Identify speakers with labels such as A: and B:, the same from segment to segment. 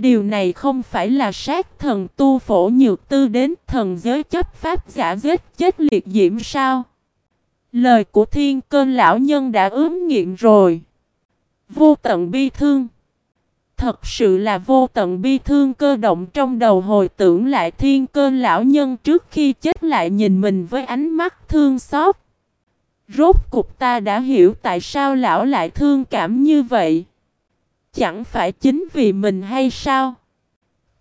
A: Điều này không phải là sát thần tu phổ nhược tư đến thần giới chấp pháp giả giết chết liệt diễm sao? Lời của thiên cơ lão nhân đã ướm nghiện rồi. Vô tận bi thương. Thật sự là vô tận bi thương cơ động trong đầu hồi tưởng lại thiên cơ lão nhân trước khi chết lại nhìn mình với ánh mắt thương xót. Rốt cục ta đã hiểu tại sao lão lại thương cảm như vậy. Chẳng phải chính vì mình hay sao?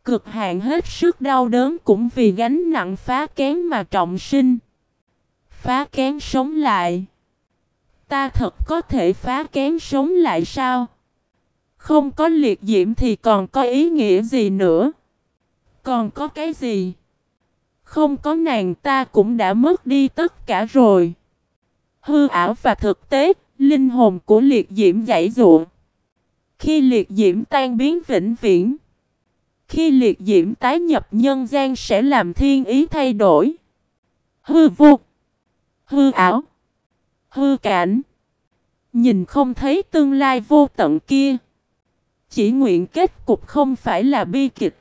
A: Cực hạn hết sức đau đớn cũng vì gánh nặng phá kén mà trọng sinh. Phá kén sống lại. Ta thật có thể phá kén sống lại sao? Không có liệt diễm thì còn có ý nghĩa gì nữa? Còn có cái gì? Không có nàng ta cũng đã mất đi tất cả rồi. Hư ảo và thực tế, linh hồn của liệt diễm giải ruộng. Khi liệt diễm tan biến vĩnh viễn, khi liệt diễm tái nhập nhân gian sẽ làm thiên ý thay đổi. Hư vô, hư ảo, hư cảnh. Nhìn không thấy tương lai vô tận kia. Chỉ nguyện kết cục không phải là bi kịch.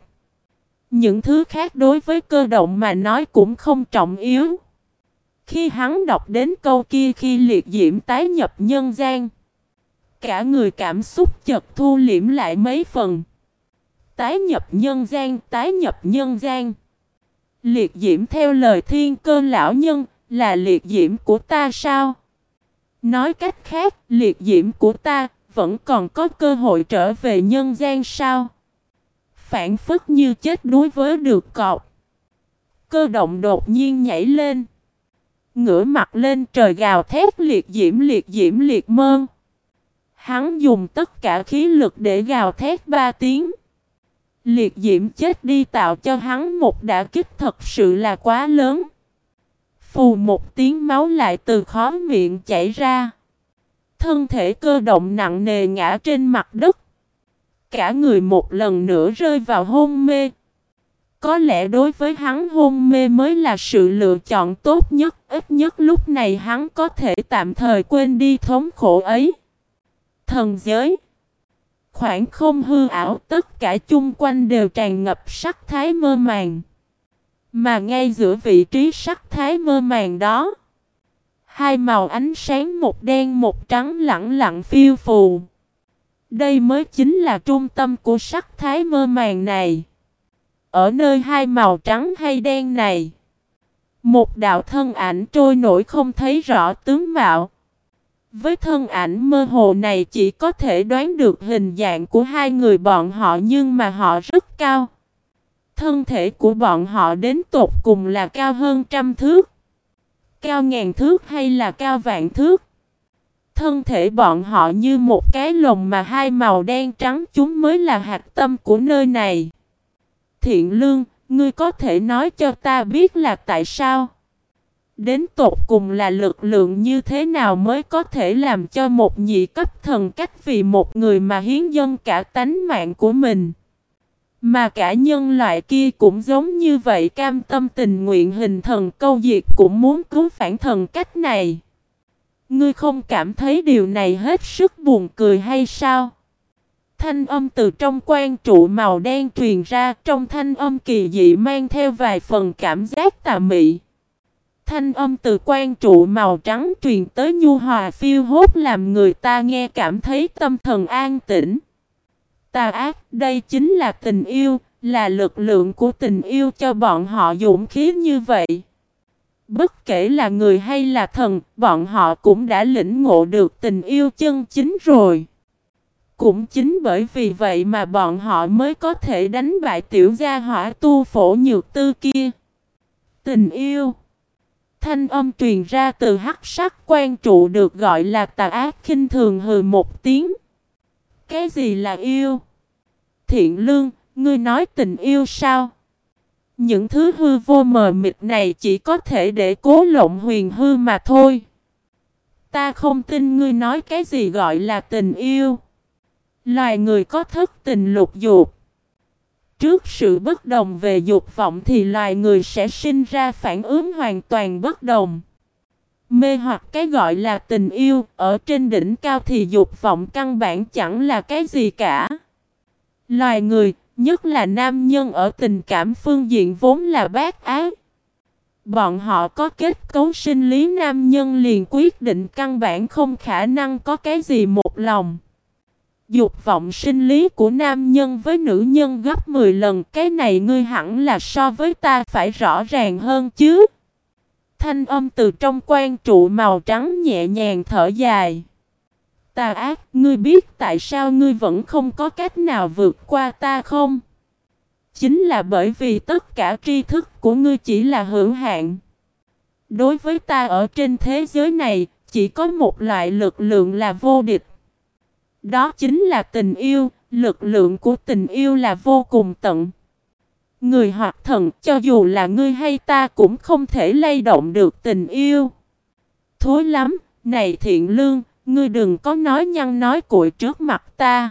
A: Những thứ khác đối với cơ động mà nói cũng không trọng yếu. Khi hắn đọc đến câu kia khi liệt diễm tái nhập nhân gian. Cả người cảm xúc chật thu liễm lại mấy phần. Tái nhập nhân gian, tái nhập nhân gian. Liệt diễm theo lời thiên cơ lão nhân là liệt diễm của ta sao? Nói cách khác, liệt diễm của ta vẫn còn có cơ hội trở về nhân gian sao? Phản phức như chết đuối với được cọp. Cơ động đột nhiên nhảy lên. Ngửa mặt lên trời gào thét liệt diễm liệt diễm liệt mơn. Hắn dùng tất cả khí lực để gào thét ba tiếng. Liệt diễm chết đi tạo cho hắn một đả kích thật sự là quá lớn. Phù một tiếng máu lại từ khó miệng chảy ra. Thân thể cơ động nặng nề ngã trên mặt đất. Cả người một lần nữa rơi vào hôn mê. Có lẽ đối với hắn hôn mê mới là sự lựa chọn tốt nhất. Ít nhất lúc này hắn có thể tạm thời quên đi thống khổ ấy. Thần giới Khoảng không hư ảo tất cả chung quanh đều tràn ngập sắc thái mơ màng. Mà ngay giữa vị trí sắc thái mơ màng đó Hai màu ánh sáng một đen một trắng lặng lặng phiêu phù. Đây mới chính là trung tâm của sắc thái mơ màng này. Ở nơi hai màu trắng hay đen này, một đạo thân ảnh trôi nổi không thấy rõ tướng mạo. Với thân ảnh mơ hồ này chỉ có thể đoán được hình dạng của hai người bọn họ nhưng mà họ rất cao. Thân thể của bọn họ đến tột cùng là cao hơn trăm thước. Cao ngàn thước hay là cao vạn thước? Thân thể bọn họ như một cái lồng mà hai màu đen trắng chúng mới là hạt tâm của nơi này. Thiện lương, ngươi có thể nói cho ta biết là tại sao? Đến tột cùng là lực lượng như thế nào mới có thể làm cho một nhị cấp thần cách vì một người mà hiến dân cả tánh mạng của mình? Mà cả nhân loại kia cũng giống như vậy, cam tâm tình nguyện hình thần câu diệt cũng muốn cứu phản thần cách này. Ngươi không cảm thấy điều này hết sức buồn cười hay sao? Thanh âm từ trong quan trụ màu đen truyền ra, trong thanh âm kỳ dị mang theo vài phần cảm giác tà mị. Thanh âm từ quan trụ màu trắng truyền tới nhu hòa phiêu hốt làm người ta nghe cảm thấy tâm thần an tĩnh. Tà ác, đây chính là tình yêu, là lực lượng của tình yêu cho bọn họ dũng khí như vậy. Bất kể là người hay là thần, bọn họ cũng đã lĩnh ngộ được tình yêu chân chính rồi. Cũng chính bởi vì vậy mà bọn họ mới có thể đánh bại tiểu gia hỏa tu phổ nhược tư kia. Tình yêu Thanh âm truyền ra từ hắc sắc quan trụ được gọi là tà ác khinh thường hừ một tiếng. Cái gì là yêu? Thiện lương, ngươi nói tình yêu sao? Những thứ hư vô mờ mịt này chỉ có thể để cố lộng huyền hư mà thôi. Ta không tin ngươi nói cái gì gọi là tình yêu. Loài người có thức tình lục dục. Trước sự bất đồng về dục vọng thì loài người sẽ sinh ra phản ứng hoàn toàn bất đồng. Mê hoặc cái gọi là tình yêu, ở trên đỉnh cao thì dục vọng căn bản chẳng là cái gì cả. Loài người, Nhất là nam nhân ở tình cảm phương diện vốn là bác ác. Bọn họ có kết cấu sinh lý nam nhân liền quyết định căn bản không khả năng có cái gì một lòng. Dục vọng sinh lý của nam nhân với nữ nhân gấp 10 lần cái này ngươi hẳn là so với ta phải rõ ràng hơn chứ. Thanh âm từ trong quan trụ màu trắng nhẹ nhàng thở dài. Tà ác, ngươi biết tại sao ngươi vẫn không có cách nào vượt qua ta không? Chính là bởi vì tất cả tri thức của ngươi chỉ là hữu hạn. Đối với ta ở trên thế giới này, chỉ có một loại lực lượng là vô địch. Đó chính là tình yêu, lực lượng của tình yêu là vô cùng tận. Người hoặc thần cho dù là ngươi hay ta cũng không thể lay động được tình yêu. Thối lắm, này thiện lương, ngươi đừng có nói nhăn nói cuội trước mặt ta.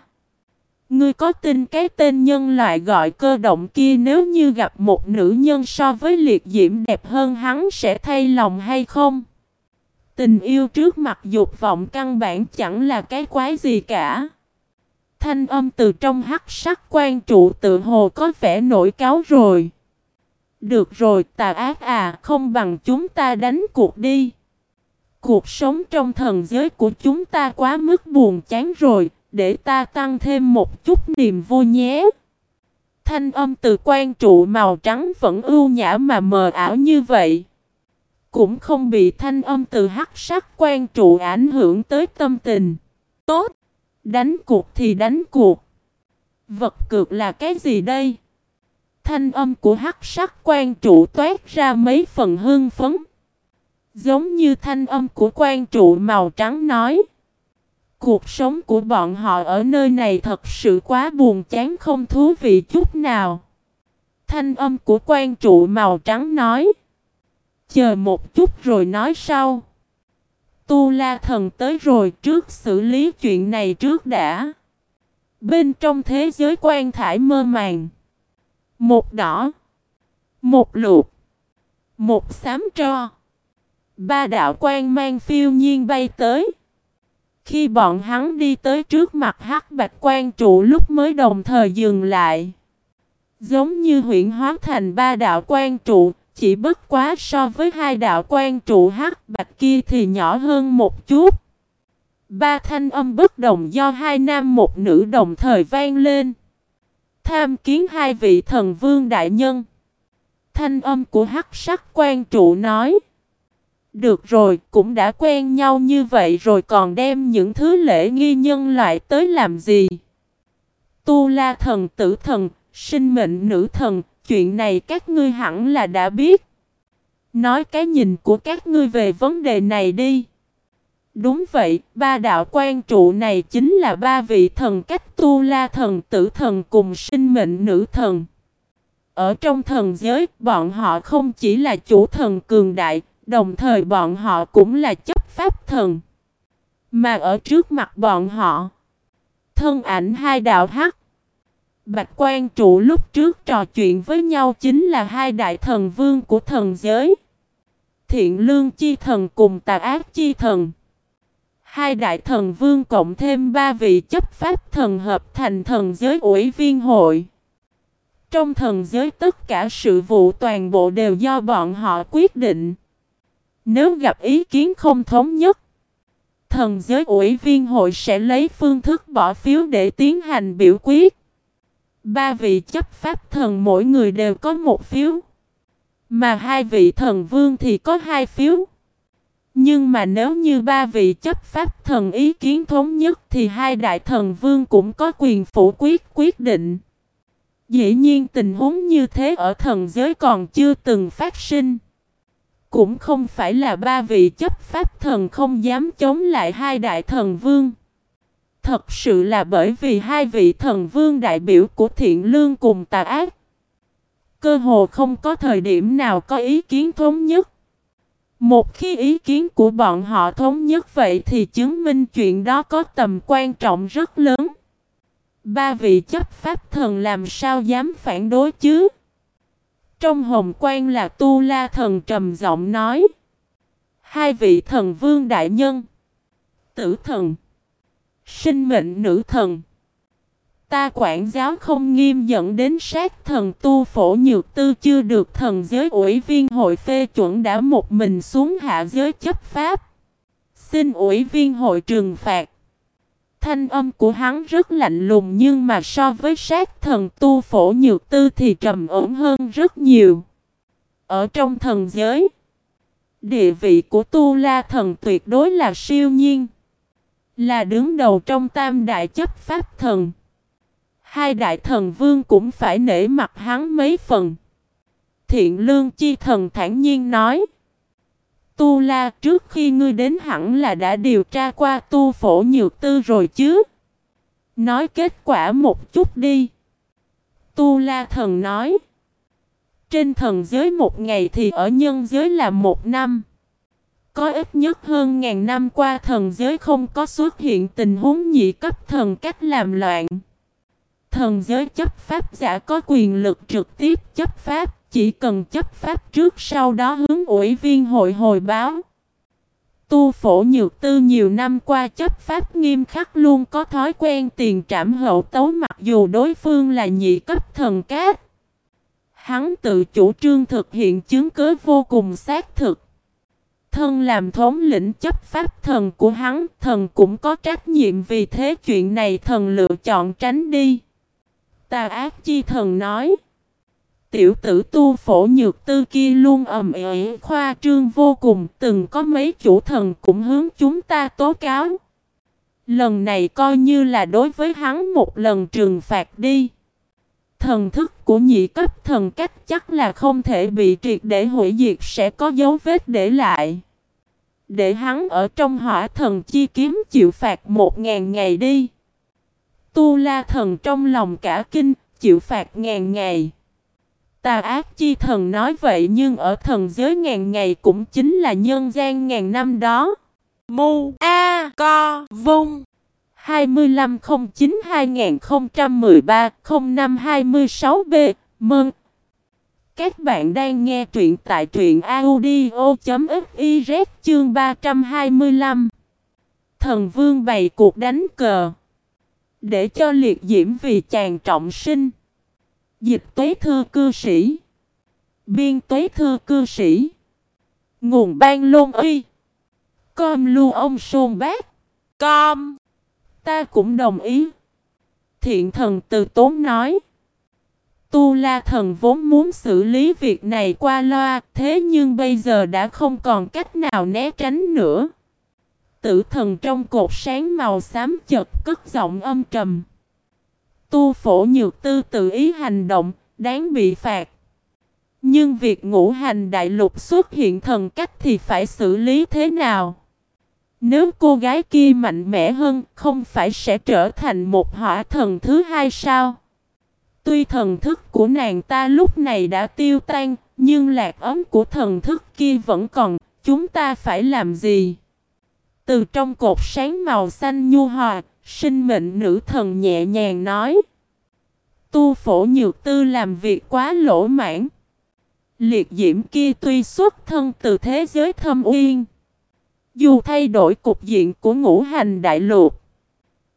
A: Ngươi có tin cái tên nhân loại gọi cơ động kia nếu như gặp một nữ nhân so với liệt diễm đẹp hơn hắn sẽ thay lòng hay không? Tình yêu trước mặt dục vọng căn bản chẳng là cái quái gì cả. Thanh âm từ trong hắc sắc quan trụ tự hồ có vẻ nổi cáo rồi. Được rồi tà ác à, không bằng chúng ta đánh cuộc đi. Cuộc sống trong thần giới của chúng ta quá mức buồn chán rồi, để ta tăng thêm một chút niềm vui nhé. Thanh âm từ quan trụ màu trắng vẫn ưu nhã mà mờ ảo như vậy. Cũng không bị thanh âm từ hắc sắc quan trụ ảnh hưởng tới tâm tình. Tốt! Đánh cuộc thì đánh cuộc. Vật cược là cái gì đây? Thanh âm của hắc sắc quan trụ toát ra mấy phần hương phấn. Giống như thanh âm của quan trụ màu trắng nói. Cuộc sống của bọn họ ở nơi này thật sự quá buồn chán không thú vị chút nào. Thanh âm của quan trụ màu trắng nói. Chờ một chút rồi nói sau. Tu La Thần tới rồi trước xử lý chuyện này trước đã. Bên trong thế giới quan thải mơ màng. Một đỏ. Một lục. Một xám tro. Ba đạo quan mang phiêu nhiên bay tới. Khi bọn hắn đi tới trước mặt hắc bạch quan trụ lúc mới đồng thời dừng lại. Giống như huyện hóa thành ba đạo quan trụ, chỉ bất quá so với hai đạo quan trụ hắc bạch kia thì nhỏ hơn một chút. Ba thanh âm bất đồng do hai nam một nữ đồng thời vang lên. Tham kiến hai vị thần vương đại nhân. Thanh âm của hắc sắc quan trụ nói. Được rồi, cũng đã quen nhau như vậy rồi còn đem những thứ lễ nghi nhân loại tới làm gì? Tu la thần tử thần, sinh mệnh nữ thần, chuyện này các ngươi hẳn là đã biết. Nói cái nhìn của các ngươi về vấn đề này đi. Đúng vậy, ba đạo quan trụ này chính là ba vị thần cách tu la thần tử thần cùng sinh mệnh nữ thần. Ở trong thần giới, bọn họ không chỉ là chủ thần cường đại, đồng thời bọn họ cũng là chấp pháp thần. Mà ở trước mặt bọn họ, thân ảnh hai đạo hắc, Bạch quan trụ lúc trước trò chuyện với nhau chính là hai đại thần vương của thần giới. Thiện lương chi thần cùng tà ác chi thần. Hai đại thần vương cộng thêm ba vị chấp pháp thần hợp thành thần giới ủy viên hội. Trong thần giới tất cả sự vụ toàn bộ đều do bọn họ quyết định. Nếu gặp ý kiến không thống nhất, thần giới ủy viên hội sẽ lấy phương thức bỏ phiếu để tiến hành biểu quyết. Ba vị chấp pháp thần mỗi người đều có một phiếu. Mà hai vị thần vương thì có hai phiếu. Nhưng mà nếu như ba vị chấp pháp thần ý kiến thống nhất thì hai đại thần vương cũng có quyền phủ quyết quyết định. Dĩ nhiên tình huống như thế ở thần giới còn chưa từng phát sinh. Cũng không phải là ba vị chấp pháp thần không dám chống lại hai đại thần vương. Thật sự là bởi vì hai vị thần vương đại biểu của thiện lương cùng tà ác. Cơ hồ không có thời điểm nào có ý kiến thống nhất. Một khi ý kiến của bọn họ thống nhất vậy thì chứng minh chuyện đó có tầm quan trọng rất lớn. Ba vị chấp pháp thần làm sao dám phản đối chứ? Trong hồng quan là tu la thần trầm giọng nói. Hai vị thần vương đại nhân. Tử thần. Sinh mệnh nữ thần. Ta quản giáo không nghiêm dẫn đến sát thần tu phổ nhược tư chưa được thần giới ủy viên hội phê chuẩn đã một mình xuống hạ giới chấp pháp. Xin ủy viên hội trừng phạt. Thanh âm của hắn rất lạnh lùng nhưng mà so với sát thần tu phổ nhược tư thì trầm ổn hơn rất nhiều. Ở trong thần giới, địa vị của tu la thần tuyệt đối là siêu nhiên. Là đứng đầu trong tam đại chấp pháp thần. Hai đại thần vương cũng phải nể mặt hắn mấy phần. Thiện lương chi thần thản nhiên nói. Tu La, trước khi ngươi đến hẳn là đã điều tra qua tu phổ nhược tư rồi chứ. Nói kết quả một chút đi. Tu La thần nói. Trên thần giới một ngày thì ở nhân giới là một năm. Có ít nhất hơn ngàn năm qua thần giới không có xuất hiện tình huống nhị cấp thần cách làm loạn. Thần giới chấp pháp giả có quyền lực trực tiếp chấp pháp, chỉ cần chấp pháp trước sau đó hướng ủy viên hội hồi báo. Tu phổ nhược tư nhiều năm qua chấp pháp nghiêm khắc luôn có thói quen tiền trảm hậu tấu mặc dù đối phương là nhị cấp thần cát. Hắn tự chủ trương thực hiện chứng cứ vô cùng xác thực. Thân làm thống lĩnh chấp pháp thần của hắn, thần cũng có trách nhiệm vì thế chuyện này thần lựa chọn tránh đi. Tà ác chi thần nói. Tiểu tử tu phổ nhược tư kia luôn ầm ĩ khoa trương vô cùng, từng có mấy chủ thần cũng hướng chúng ta tố cáo. Lần này coi như là đối với hắn một lần trừng phạt đi. Thần thức của nhị cấp thần cách chắc là không thể bị triệt để hủy diệt sẽ có dấu vết để lại. Để hắn ở trong hỏa thần chi kiếm chịu phạt một ngàn ngày đi. Tu la thần trong lòng cả kinh, chịu phạt ngàn ngày. Tà ác chi thần nói vậy nhưng ở thần giới ngàn ngày cũng chính là nhân gian ngàn năm đó. Mu A Co Vung 2509-2013-0526B Mừng! Các bạn đang nghe truyện tại truyện audio.fiz chương 325 Thần vương bày cuộc đánh cờ để cho liệt diễm vì chàng trọng sinh. Dịch tuế thư cư sĩ. Biên tuế thư cư sĩ. Nguồn ban lôn uy. Com lưu ông sôn bác. Com. Ta cũng đồng ý. Thiện thần từ tốn nói. Tu La thần vốn muốn xử lý việc này qua loa, thế nhưng bây giờ đã không còn cách nào né tránh nữa. Tử thần trong cột sáng màu xám chật cất giọng âm trầm. Tu phổ nhược tư tự ý hành động, đáng bị phạt. Nhưng việc ngũ hành đại lục xuất hiện thần cách thì phải xử lý thế nào? Nếu cô gái kia mạnh mẽ hơn, không phải sẽ trở thành một hỏa thần thứ hai sao? Tuy thần thức của nàng ta lúc này đã tiêu tan, nhưng lạc ấm của thần thức kia vẫn còn, chúng ta phải làm gì? Từ trong cột sáng màu xanh nhu hòa, sinh mệnh nữ thần nhẹ nhàng nói. Tu phổ nhược tư làm việc quá lỗ mãn. Liệt diễm kia tuy xuất thân từ thế giới thâm uyên. Dù thay đổi cục diện của ngũ hành đại lục.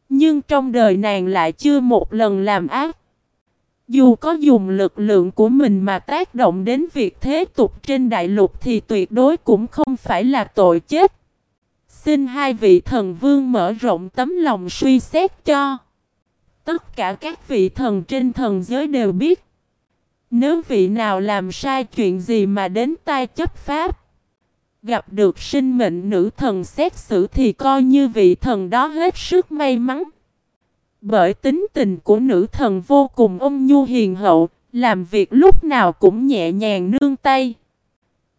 A: Nhưng trong đời nàng lại chưa một lần làm ác. Dù có dùng lực lượng của mình mà tác động đến việc thế tục trên đại lục thì tuyệt đối cũng không phải là tội chết. Xin hai vị thần vương mở rộng tấm lòng suy xét cho. Tất cả các vị thần trên thần giới đều biết. Nếu vị nào làm sai chuyện gì mà đến tai chấp pháp. Gặp được sinh mệnh nữ thần xét xử thì coi như vị thần đó hết sức may mắn. Bởi tính tình của nữ thần vô cùng ôn nhu hiền hậu, làm việc lúc nào cũng nhẹ nhàng nương tay.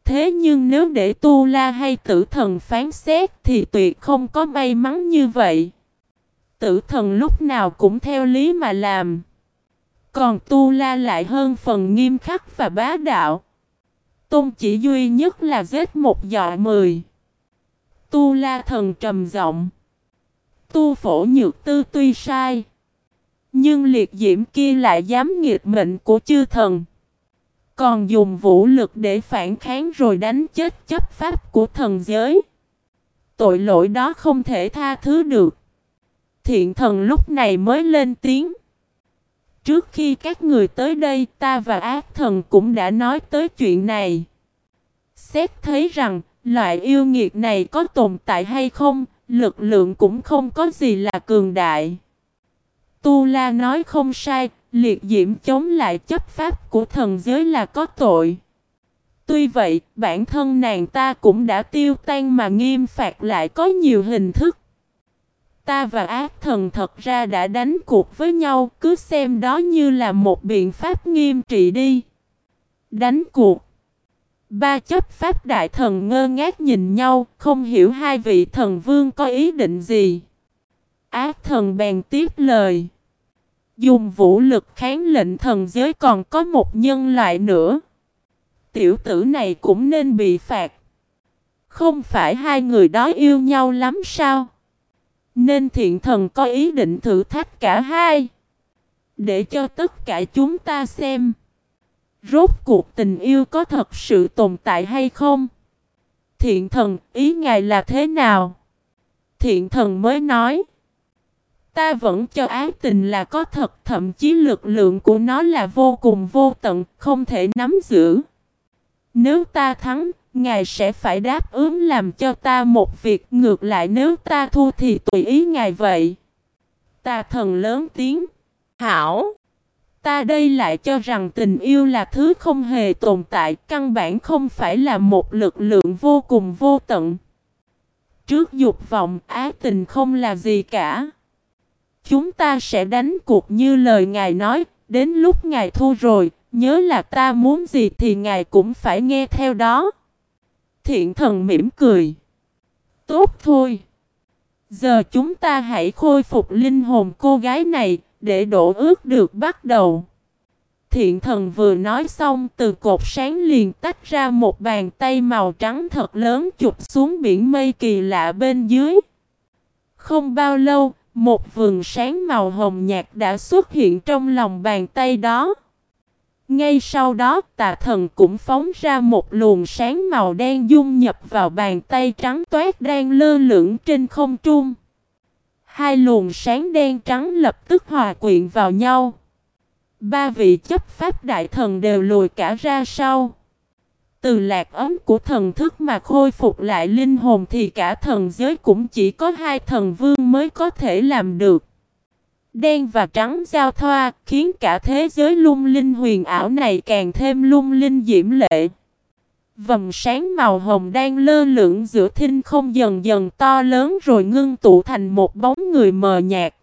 A: Thế nhưng nếu để Tu La hay tử thần phán xét thì tuyệt không có may mắn như vậy. Tử thần lúc nào cũng theo lý mà làm. Còn Tu La lại hơn phần nghiêm khắc và bá đạo. Tôn chỉ duy nhất là giết một dọa mười. Tu La thần trầm giọng. Tu phổ nhược tư tuy sai. Nhưng liệt diễm kia lại dám nghiệt mệnh của chư thần. Còn dùng vũ lực để phản kháng rồi đánh chết chấp pháp của thần giới. Tội lỗi đó không thể tha thứ được. Thiện thần lúc này mới lên tiếng. Trước khi các người tới đây, ta và ác thần cũng đã nói tới chuyện này. Xét thấy rằng, loại yêu nghiệt này có tồn tại hay không, lực lượng cũng không có gì là cường đại. Tu La nói không sai, liệt diễm chống lại chấp pháp của thần giới là có tội. Tuy vậy, bản thân nàng ta cũng đã tiêu tan mà nghiêm phạt lại có nhiều hình thức. Ta và ác thần thật ra đã đánh cuộc với nhau, cứ xem đó như là một biện pháp nghiêm trị đi. Đánh cuộc. Ba chấp pháp đại thần ngơ ngác nhìn nhau, không hiểu hai vị thần vương có ý định gì. Ác thần bèn tiếp lời. Dùng vũ lực kháng lệnh thần giới còn có một nhân loại nữa. Tiểu tử này cũng nên bị phạt. Không phải hai người đó yêu nhau lắm sao? Nên thiện thần có ý định thử thách cả hai. Để cho tất cả chúng ta xem. Rốt cuộc tình yêu có thật sự tồn tại hay không? Thiện thần, ý ngài là thế nào? Thiện thần mới nói. Ta vẫn cho ái tình là có thật, thậm chí lực lượng của nó là vô cùng vô tận, không thể nắm giữ. Nếu ta thắng, Ngài sẽ phải đáp ứng làm cho ta một việc ngược lại nếu ta thua thì tùy ý Ngài vậy. Ta thần lớn tiếng. Hảo! Ta đây lại cho rằng tình yêu là thứ không hề tồn tại, căn bản không phải là một lực lượng vô cùng vô tận. Trước dục vọng, ái tình không là gì cả. Chúng ta sẽ đánh cuộc như lời Ngài nói, đến lúc Ngài thua rồi, nhớ là ta muốn gì thì Ngài cũng phải nghe theo đó. Thiện thần mỉm cười. Tốt thôi. Giờ chúng ta hãy khôi phục linh hồn cô gái này, để đổ ước được bắt đầu. Thiện thần vừa nói xong từ cột sáng liền tách ra một bàn tay màu trắng thật lớn chụp xuống biển mây kỳ lạ bên dưới. Không bao lâu, một vườn sáng màu hồng nhạt đã xuất hiện trong lòng bàn tay đó. Ngay sau đó, tà thần cũng phóng ra một luồng sáng màu đen dung nhập vào bàn tay trắng toát đang lơ lửng trên không trung. Hai luồng sáng đen trắng lập tức hòa quyện vào nhau. Ba vị chấp pháp đại thần đều lùi cả ra sau. Từ lạc ấm của thần thức mà khôi phục lại linh hồn thì cả thần giới cũng chỉ có hai thần vương mới có thể làm được. Đen và trắng giao thoa khiến cả thế giới lung linh huyền ảo này càng thêm lung linh diễm lệ. Vầng sáng màu hồng đang lơ lửng giữa thinh không dần dần to lớn rồi ngưng tụ thành một bóng người mờ nhạt.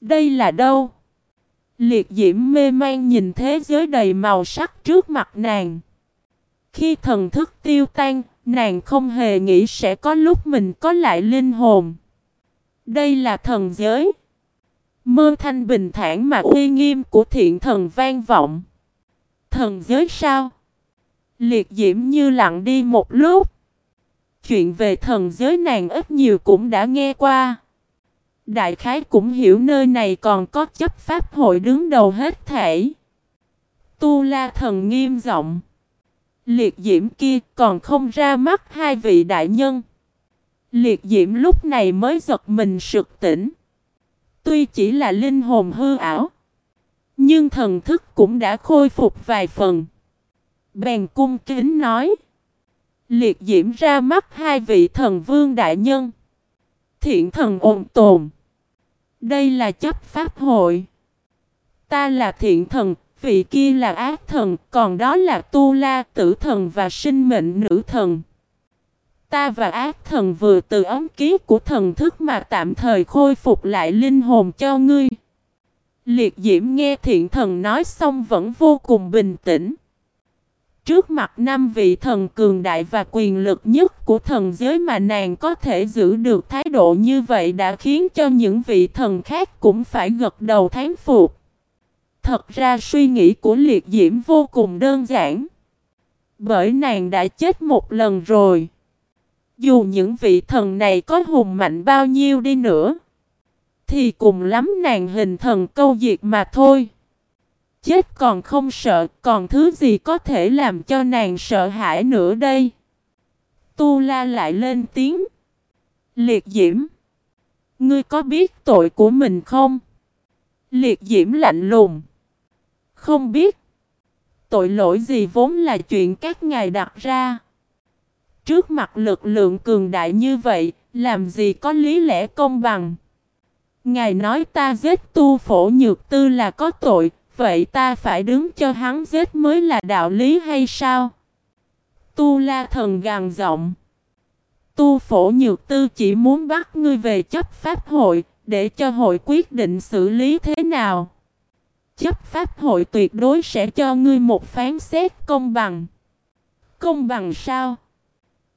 A: Đây là đâu? Liệt diễm mê man nhìn thế giới đầy màu sắc trước mặt nàng. Khi thần thức tiêu tan, nàng không hề nghĩ sẽ có lúc mình có lại linh hồn. Đây là thần giới. Mơ thanh bình thản mà uy nghiêm của thiện thần vang vọng. Thần giới sao? Liệt diễm như lặng đi một lúc. Chuyện về thần giới nàng ít nhiều cũng đã nghe qua. Đại khái cũng hiểu nơi này còn có chấp pháp hội đứng đầu hết thể. Tu la thần nghiêm giọng. Liệt diễm kia còn không ra mắt hai vị đại nhân. Liệt diễm lúc này mới giật mình sực tỉnh. Tuy chỉ là linh hồn hư ảo. Nhưng thần thức cũng đã khôi phục vài phần. Bèn cung kính nói. Liệt diễm ra mắt hai vị thần vương đại nhân. Thiện thần ồn tồn. Đây là chấp pháp hội. Ta là thiện thần, vị kia là ác thần, còn đó là tu la, tử thần và sinh mệnh nữ thần. Ta và ác thần vừa từ ấm ký của thần thức mà tạm thời khôi phục lại linh hồn cho ngươi. Liệt diễm nghe thiện thần nói xong vẫn vô cùng bình tĩnh. Trước mặt năm vị thần cường đại và quyền lực nhất của thần giới mà nàng có thể giữ được thái độ như vậy đã khiến cho những vị thần khác cũng phải gật đầu thán phục. Thật ra suy nghĩ của liệt diễm vô cùng đơn giản. Bởi nàng đã chết một lần rồi. Dù những vị thần này có hùng mạnh bao nhiêu đi nữa. Thì cùng lắm nàng hình thần câu diệt mà thôi. Chết còn không sợ, còn thứ gì có thể làm cho nàng sợ hãi nữa đây? Tu la lại lên tiếng. Liệt diễm. Ngươi có biết tội của mình không? Liệt diễm lạnh lùng. Không biết. Tội lỗi gì vốn là chuyện các ngài đặt ra. Trước mặt lực lượng cường đại như vậy, làm gì có lý lẽ công bằng. Ngài nói ta giết tu phổ nhược tư là có tội, vậy ta phải đứng cho hắn giết mới là đạo lý hay sao? Tu la thần gằn giọng. Tu phổ nhược tư chỉ muốn bắt ngươi về chấp pháp hội, để cho hội quyết định xử lý thế nào. Chấp pháp hội tuyệt đối sẽ cho ngươi một phán xét công bằng. Công bằng sao?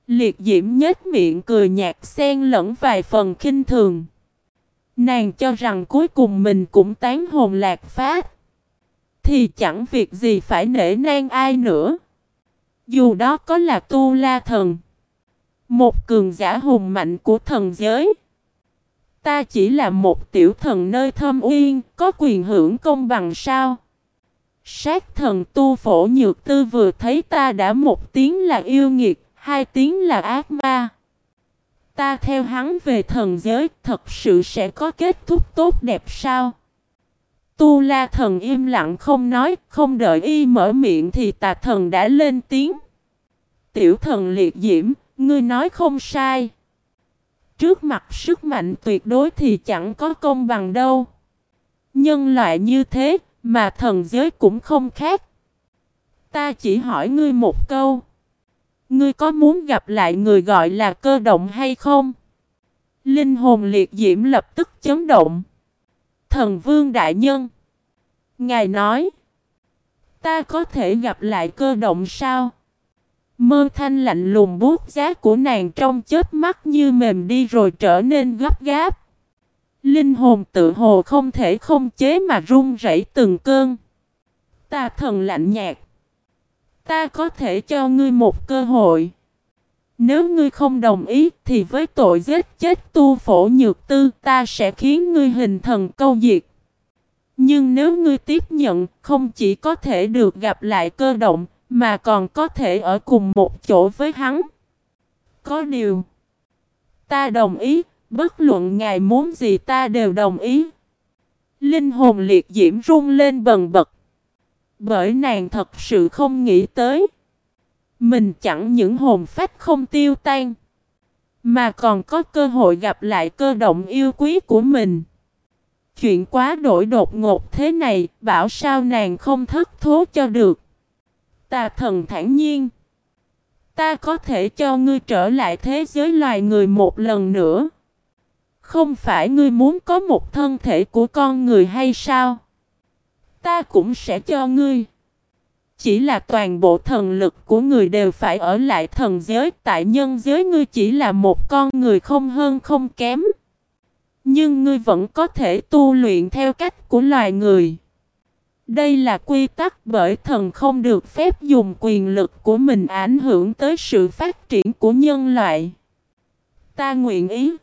A: Liệt diễm nhếch miệng cười nhạt xen lẫn vài phần khinh thường. Nàng cho rằng cuối cùng mình cũng tán hồn lạc phát. Thì chẳng việc gì phải nể nang ai nữa. Dù đó có là tu la thần. Một cường giả hùng mạnh của thần giới. Ta chỉ là một tiểu thần nơi thâm uyên, có quyền hưởng công bằng sao? Sát thần tu phổ nhược tư vừa thấy ta đã một tiếng là yêu nghiệt, hai tiếng là ác ma. Ta theo hắn về thần giới thật sự sẽ có kết thúc tốt đẹp sao? Tu la thần im lặng không nói, không đợi y mở miệng thì tà thần đã lên tiếng. Tiểu thần liệt diễm, ngươi nói không sai. Trước mặt sức mạnh tuyệt đối thì chẳng có công bằng đâu. Nhân loại như thế, mà thần giới cũng không khác. Ta chỉ hỏi ngươi một câu. Ngươi có muốn gặp lại người gọi là cơ động hay không? Linh hồn liệt diễm lập tức chấn động. Thần vương đại nhân. Ngài nói. Ta có thể gặp lại cơ động sao? Mơ thanh lạnh lùng buốt giá của nàng trong chết mắt như mềm đi rồi trở nên gấp gáp. Linh hồn tự hồ không thể không chế mà run rẩy từng cơn. Ta thần lạnh nhạt. Ta có thể cho ngươi một cơ hội. Nếu ngươi không đồng ý, thì với tội giết chết tu phổ nhược tư, ta sẽ khiến ngươi hình thần câu diệt. Nhưng nếu ngươi tiếp nhận, không chỉ có thể được gặp lại cơ động, mà còn có thể ở cùng một chỗ với hắn. Có điều. Ta đồng ý. Bất luận ngài muốn gì ta đều đồng ý. Linh hồn liệt diễm rung lên bần bật. Bởi nàng thật sự không nghĩ tới. Mình chẳng những hồn phách không tiêu tan. Mà còn có cơ hội gặp lại cơ động yêu quý của mình. Chuyện quá đổi đột ngột thế này, bảo sao nàng không thất thố cho được. Ta thần thản nhiên. Ta có thể cho ngươi trở lại thế giới loài người một lần nữa. Không phải ngươi muốn có một thân thể của con người hay sao? Ta cũng sẽ cho ngươi. Chỉ là toàn bộ thần lực của người đều phải ở lại thần giới. Tại nhân giới ngươi chỉ là một con người không hơn không kém. Nhưng ngươi vẫn có thể tu luyện theo cách của loài người. Đây là quy tắc bởi thần không được phép dùng quyền lực của mình ảnh hưởng tới sự phát triển của nhân loại. Ta nguyện ý.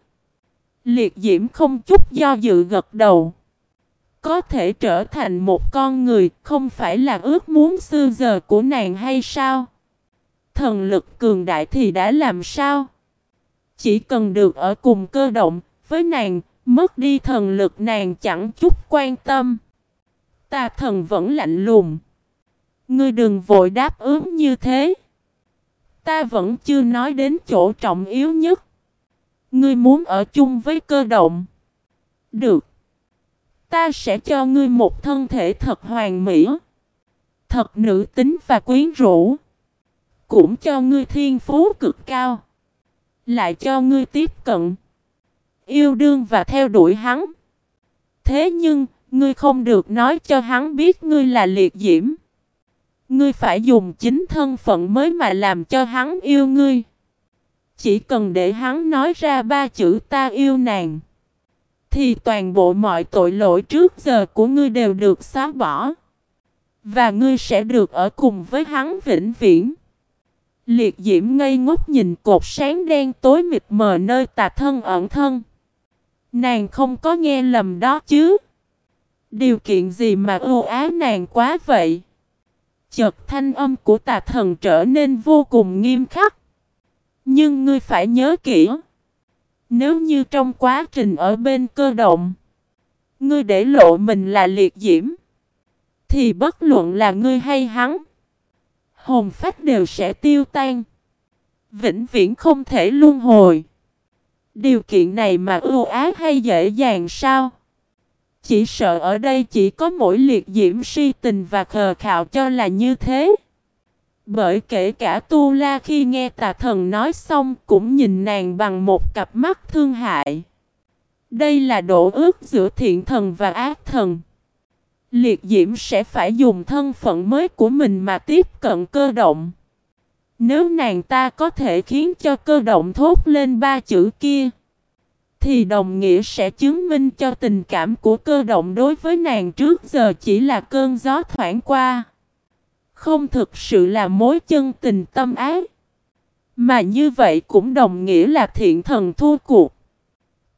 A: Liệt diễm không chút do dự gật đầu. Có thể trở thành một con người không phải là ước muốn xưa giờ của nàng hay sao? Thần lực cường đại thì đã làm sao? Chỉ cần được ở cùng cơ động với nàng, mất đi thần lực nàng chẳng chút quan tâm. Ta thần vẫn lạnh lùng. Ngươi đừng vội đáp ứng như thế. Ta vẫn chưa nói đến chỗ trọng yếu nhất. Ngươi muốn ở chung với cơ động. Được. Ta sẽ cho ngươi một thân thể thật hoàn mỹ. Thật nữ tính và quyến rũ. Cũng cho ngươi thiên phú cực cao. Lại cho ngươi tiếp cận. Yêu đương và theo đuổi hắn. Thế nhưng, ngươi không được nói cho hắn biết ngươi là liệt diễm. Ngươi phải dùng chính thân phận mới mà làm cho hắn yêu ngươi. Chỉ cần để hắn nói ra ba chữ ta yêu nàng. Thì toàn bộ mọi tội lỗi trước giờ của ngươi đều được xóa bỏ. Và ngươi sẽ được ở cùng với hắn vĩnh viễn. Liệt diễm ngây ngốc nhìn cột sáng đen tối mịt mờ nơi tà thân ẩn thân. Nàng không có nghe lầm đó chứ. Điều kiện gì mà ưu á nàng quá vậy? Chợt thanh âm của tà thần trở nên vô cùng nghiêm khắc. Nhưng ngươi phải nhớ kỹ. Nếu như trong quá trình ở bên cơ động, Ngươi để lộ mình là liệt diễm. Thì bất luận là ngươi hay hắn. Hồn phách đều sẽ tiêu tan. Vĩnh viễn không thể luân hồi. Điều kiện này mà ưu ái hay dễ dàng sao? Chỉ sợ ở đây chỉ có mỗi liệt diễm si tình và khờ khạo cho là như thế. Bởi kể cả Tu La khi nghe tà thần nói xong cũng nhìn nàng bằng một cặp mắt thương hại. Đây là độ ước giữa thiện thần và ác thần. Liệt diễm sẽ phải dùng thân phận mới của mình mà tiếp cận cơ động. Nếu nàng ta có thể khiến cho cơ động thốt lên ba chữ kia, thì đồng nghĩa sẽ chứng minh cho tình cảm của cơ động đối với nàng trước giờ chỉ là cơn gió thoảng qua. Không thực sự là mối chân tình tâm ái. Mà như vậy cũng đồng nghĩa là thiện thần thua cuộc.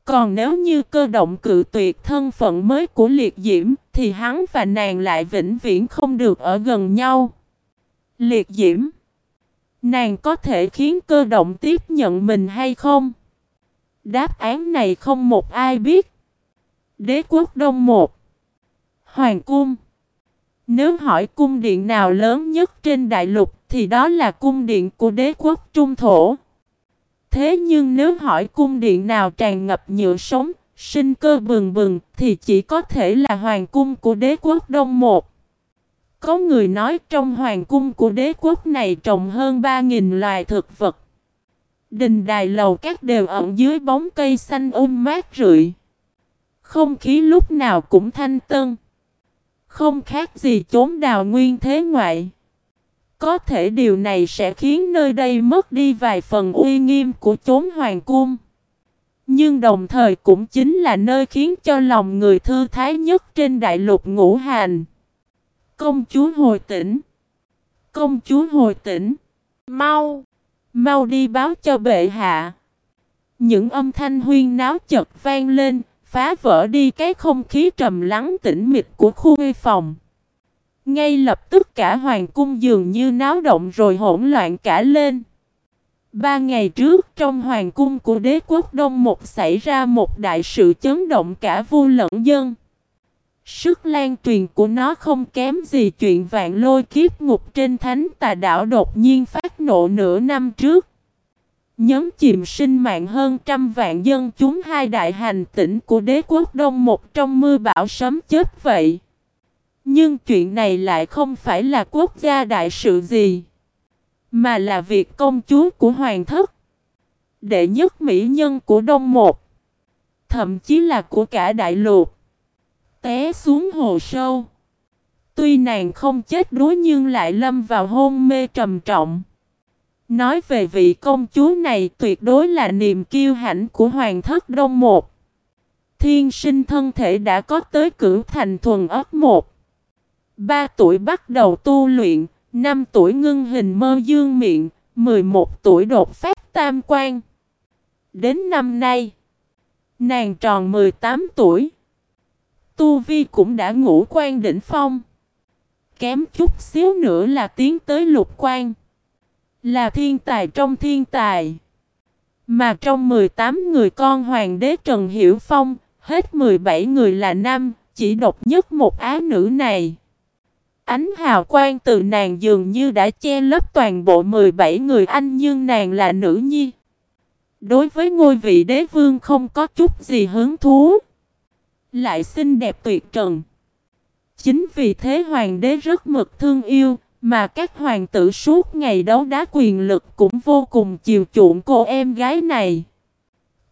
A: Còn nếu như cơ động cự tuyệt thân phận mới của liệt diễm, thì hắn và nàng lại vĩnh viễn không được ở gần nhau. Liệt diễm, Nàng có thể khiến cơ động tiếp nhận mình hay không? Đáp án này không một ai biết. Đế quốc Đông một, Hoàng cung nếu hỏi cung điện nào lớn nhất trên đại lục thì đó là cung điện của đế quốc Trung Thổ. Thế nhưng nếu hỏi cung điện nào tràn ngập nhựa sống, sinh cơ bừng bừng thì chỉ có thể là hoàng cung của đế quốc Đông một. Có người nói trong hoàng cung của đế quốc này trồng hơn 3.000 loài thực vật. Đình đài lầu các đều ẩn dưới bóng cây xanh um mát rượi. Không khí lúc nào cũng thanh tân. Không khác gì chốn đào nguyên thế ngoại. Có thể điều này sẽ khiến nơi đây mất đi vài phần uy nghiêm của chốn hoàng cung. Nhưng đồng thời cũng chính là nơi khiến cho lòng người thư thái nhất trên đại lục ngũ hành. Công chúa hồi tỉnh. Công chúa hồi tỉnh. Mau. Mau đi báo cho bệ hạ. Những âm thanh huyên náo chợt vang lên, phá vỡ đi cái không khí trầm lắng tĩnh mịch của khu huy phòng. Ngay lập tức cả hoàng cung dường như náo động rồi hỗn loạn cả lên. Ba ngày trước, trong hoàng cung của đế quốc Đông Một xảy ra một đại sự chấn động cả vua lẫn dân. Sức lan truyền của nó không kém gì chuyện vạn lôi kiếp ngục trên thánh tà đảo đột nhiên phát nộ nửa năm trước. Nhấn chìm sinh mạng hơn trăm vạn dân chúng hai đại hành tỉnh của đế quốc đông một trong mưa bão sấm chết vậy. Nhưng chuyện này lại không phải là quốc gia đại sự gì. Mà là việc công chúa của hoàng thất. Đệ nhất mỹ nhân của đông một. Thậm chí là của cả đại lục té xuống hồ sâu. Tuy nàng không chết đuối nhưng lại lâm vào hôn mê trầm trọng. Nói về vị công chúa này tuyệt đối là niềm kiêu hãnh của hoàng thất đông một. Thiên sinh thân thể đã có tới cửu thành thuần ớt một. Ba tuổi bắt đầu tu luyện, năm tuổi ngưng hình mơ dương miệng, 11 tuổi đột phát tam quan. Đến năm nay, nàng tròn 18 tuổi. Tu Vi cũng đã ngủ quan đỉnh phong. Kém chút xíu nữa là tiến tới lục quan. Là thiên tài trong thiên tài. Mà trong 18 người con hoàng đế Trần Hiểu Phong, hết 17 người là nam, chỉ độc nhất một á nữ này. Ánh hào quang từ nàng dường như đã che lấp toàn bộ 17 người anh nhưng nàng là nữ nhi. Đối với ngôi vị đế vương không có chút gì hứng thú. Lại xinh đẹp tuyệt trần. Chính vì thế hoàng đế rất mực thương yêu, mà các hoàng tử suốt ngày đấu đá quyền lực cũng vô cùng chiều chuộng cô em gái này.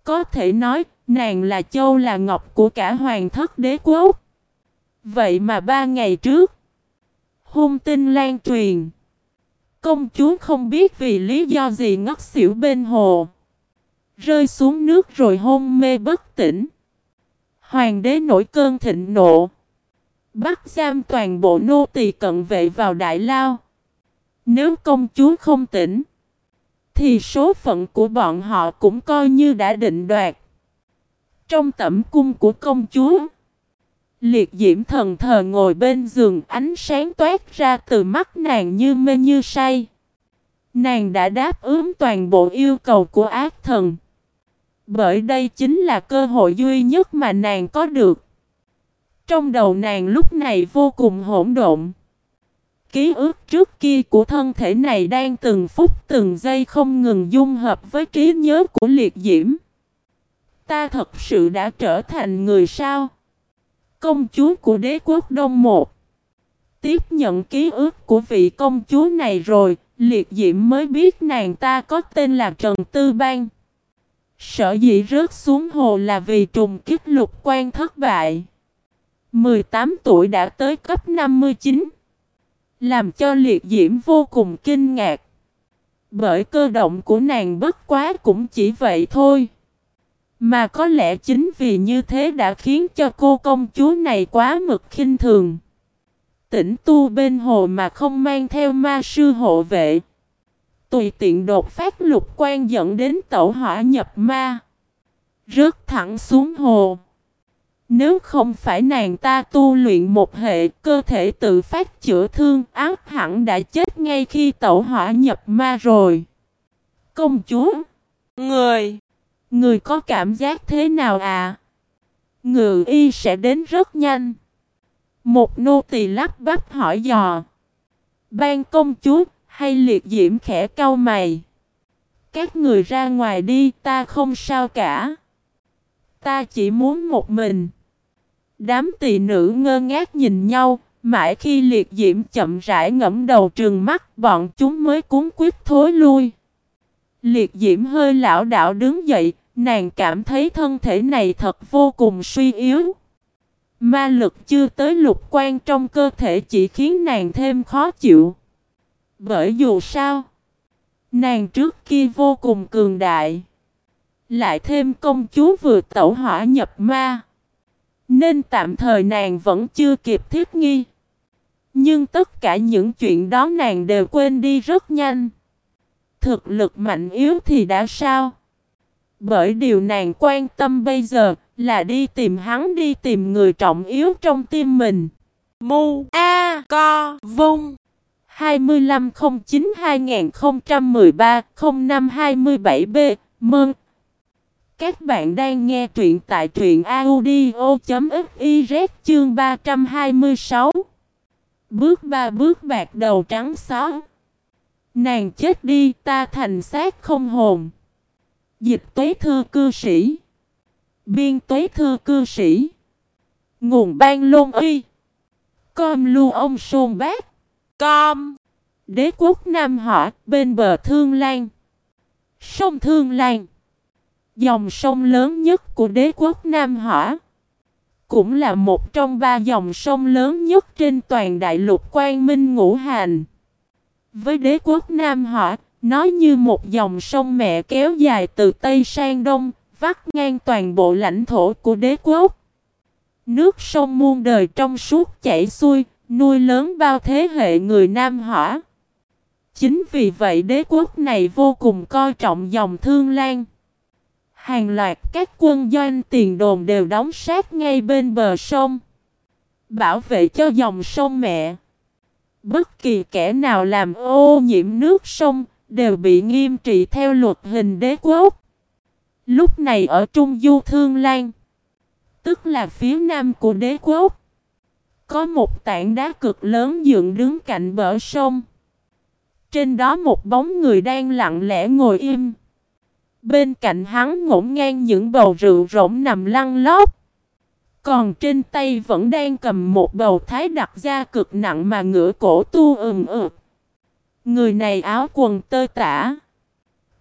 A: Có thể nói, nàng là châu là ngọc của cả hoàng thất đế quốc. Vậy mà ba ngày trước, hung tin lan truyền. Công chúa không biết vì lý do gì ngất xỉu bên hồ. Rơi xuống nước rồi hôn mê bất tỉnh. Hoàng đế nổi cơn thịnh nộ. Bắt giam toàn bộ nô tỳ cận vệ vào đại lao. Nếu công chúa không tỉnh, thì số phận của bọn họ cũng coi như đã định đoạt. Trong tẩm cung của công chúa, liệt diễm thần thờ ngồi bên giường ánh sáng toát ra từ mắt nàng như mê như say. Nàng đã đáp ứng toàn bộ yêu cầu của ác thần. Bởi đây chính là cơ hội duy nhất mà nàng có được. Trong đầu nàng lúc này vô cùng hỗn độn. Ký ức trước kia của thân thể này đang từng phút từng giây không ngừng dung hợp với trí nhớ của liệt diễm. Ta thật sự đã trở thành người sao? Công chúa của đế quốc Đông Một. Tiếp nhận ký ức của vị công chúa này rồi, liệt diễm mới biết nàng ta có tên là Trần Tư Ban. Sở dĩ rớt xuống hồ là vì trùng kích lục quan thất bại. 18 tuổi đã tới cấp 59. Làm cho liệt diễm vô cùng kinh ngạc. Bởi cơ động của nàng bất quá cũng chỉ vậy thôi. Mà có lẽ chính vì như thế đã khiến cho cô công chúa này quá mực khinh thường. Tỉnh tu bên hồ mà không mang theo ma sư hộ vệ. Tùy tiện đột phát lục quan dẫn đến tẩu hỏa nhập ma. Rớt thẳng xuống hồ. Nếu không phải nàng ta tu luyện một hệ cơ thể tự phát chữa thương ác hẳn đã chết ngay khi tẩu hỏa nhập ma rồi. Công chúa! Người! Người có cảm giác thế nào à? Ngự y sẽ đến rất nhanh. Một nô tỳ lắp bắp hỏi dò. Ban công chúa hay liệt diễm khẽ cau mày. Các người ra ngoài đi ta không sao cả. Ta chỉ muốn một mình. Đám tỳ nữ ngơ ngác nhìn nhau, mãi khi liệt diễm chậm rãi ngẫm đầu trừng mắt, bọn chúng mới cuốn quyết thối lui. Liệt diễm hơi lão đảo đứng dậy, nàng cảm thấy thân thể này thật vô cùng suy yếu. Ma lực chưa tới lục quan trong cơ thể chỉ khiến nàng thêm khó chịu. Bởi dù sao, nàng trước kia vô cùng cường đại. Lại thêm công chúa vừa tẩu hỏa nhập ma. Nên tạm thời nàng vẫn chưa kịp thiết nghi. Nhưng tất cả những chuyện đó nàng đều quên đi rất nhanh. Thực lực mạnh yếu thì đã sao? Bởi điều nàng quan tâm bây giờ là đi tìm hắn, đi tìm người trọng yếu trong tim mình. Mu A Co Vung 2509-2013-0527B Mơn các bạn đang nghe truyện tại truyện audio.fiz chương 326 Bước ba bước bạc đầu trắng xóa Nàng chết đi, ta thành xác không hồn. Dịch tuế thư cư sĩ. Biên tuế thư cư sĩ. Nguồn ban lôn uy. Com lưu ông sôn bác. Com Đế quốc Nam Họ bên bờ Thương Lan. Sông Thương Lan. Dòng sông lớn nhất của đế quốc Nam Hỏa Cũng là một trong ba dòng sông lớn nhất trên toàn đại lục Quang Minh Ngũ Hành Với đế quốc Nam Hỏa nó như một dòng sông mẹ kéo dài từ Tây sang Đông, vắt ngang toàn bộ lãnh thổ của đế quốc. Nước sông muôn đời trong suốt chảy xuôi, nuôi lớn bao thế hệ người Nam Hỏa. Chính vì vậy đế quốc này vô cùng coi trọng dòng thương lan. Hàng loạt các quân doanh tiền đồn đều đóng sát ngay bên bờ sông. Bảo vệ cho dòng sông mẹ. Bất kỳ kẻ nào làm ô nhiễm nước sông, đều bị nghiêm trị theo luật hình đế quốc. Lúc này ở Trung Du Thương Lan, tức là phía nam của đế quốc, có một tảng đá cực lớn dựng đứng cạnh bờ sông. Trên đó một bóng người đang lặng lẽ ngồi im. Bên cạnh hắn ngổn ngang những bầu rượu rỗng nằm lăn lót. Còn trên tay vẫn đang cầm một bầu thái đặc da cực nặng mà ngửa cổ tu ừm ực. Người này áo quần tơi tả.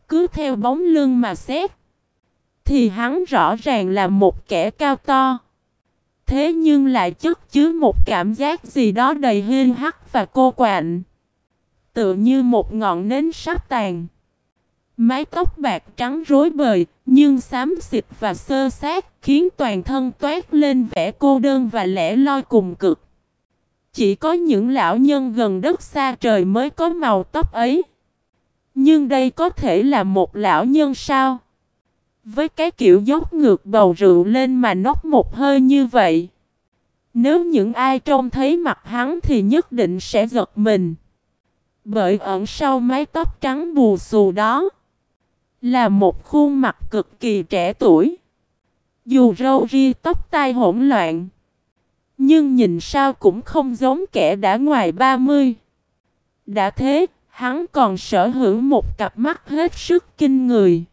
A: Cứ theo bóng lưng mà xét. Thì hắn rõ ràng là một kẻ cao to. Thế nhưng lại chất chứa một cảm giác gì đó đầy hiên hắc và cô quạnh. Tựa như một ngọn nến sắp tàn. Mái tóc bạc trắng rối bời, nhưng xám xịt và sơ sát, khiến toàn thân toát lên vẻ cô đơn và lẻ loi cùng cực. Chỉ có những lão nhân gần đất xa trời mới có màu tóc ấy. Nhưng đây có thể là một lão nhân sao? Với cái kiểu dốc ngược bầu rượu lên mà nốc một hơi như vậy. Nếu những ai trông thấy mặt hắn thì nhất định sẽ giật mình. Bởi ẩn sau mái tóc trắng bù xù đó là một khuôn mặt cực kỳ trẻ tuổi. Dù râu ri tóc tai hỗn loạn Nhưng nhìn sao cũng không giống kẻ đã ngoài 30. Đã thế, hắn còn sở hữu một cặp mắt hết sức kinh người.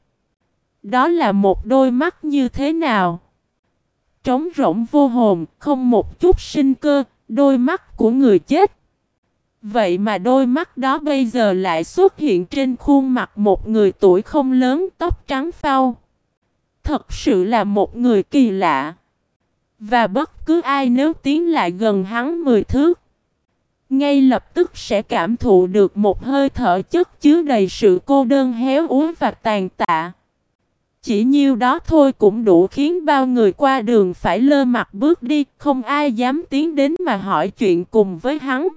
A: Đó là một đôi mắt như thế nào? Trống rỗng vô hồn, không một chút sinh cơ, đôi mắt của người chết. Vậy mà đôi mắt đó bây giờ lại xuất hiện trên khuôn mặt một người tuổi không lớn tóc trắng phao. Thật sự là một người kỳ lạ. Và bất cứ ai nếu tiến lại gần hắn mười thước. Ngay lập tức sẽ cảm thụ được một hơi thở chất chứa đầy sự cô đơn héo úa và tàn tạ. Chỉ nhiêu đó thôi cũng đủ khiến bao người qua đường phải lơ mặt bước đi, không ai dám tiến đến mà hỏi chuyện cùng với hắn.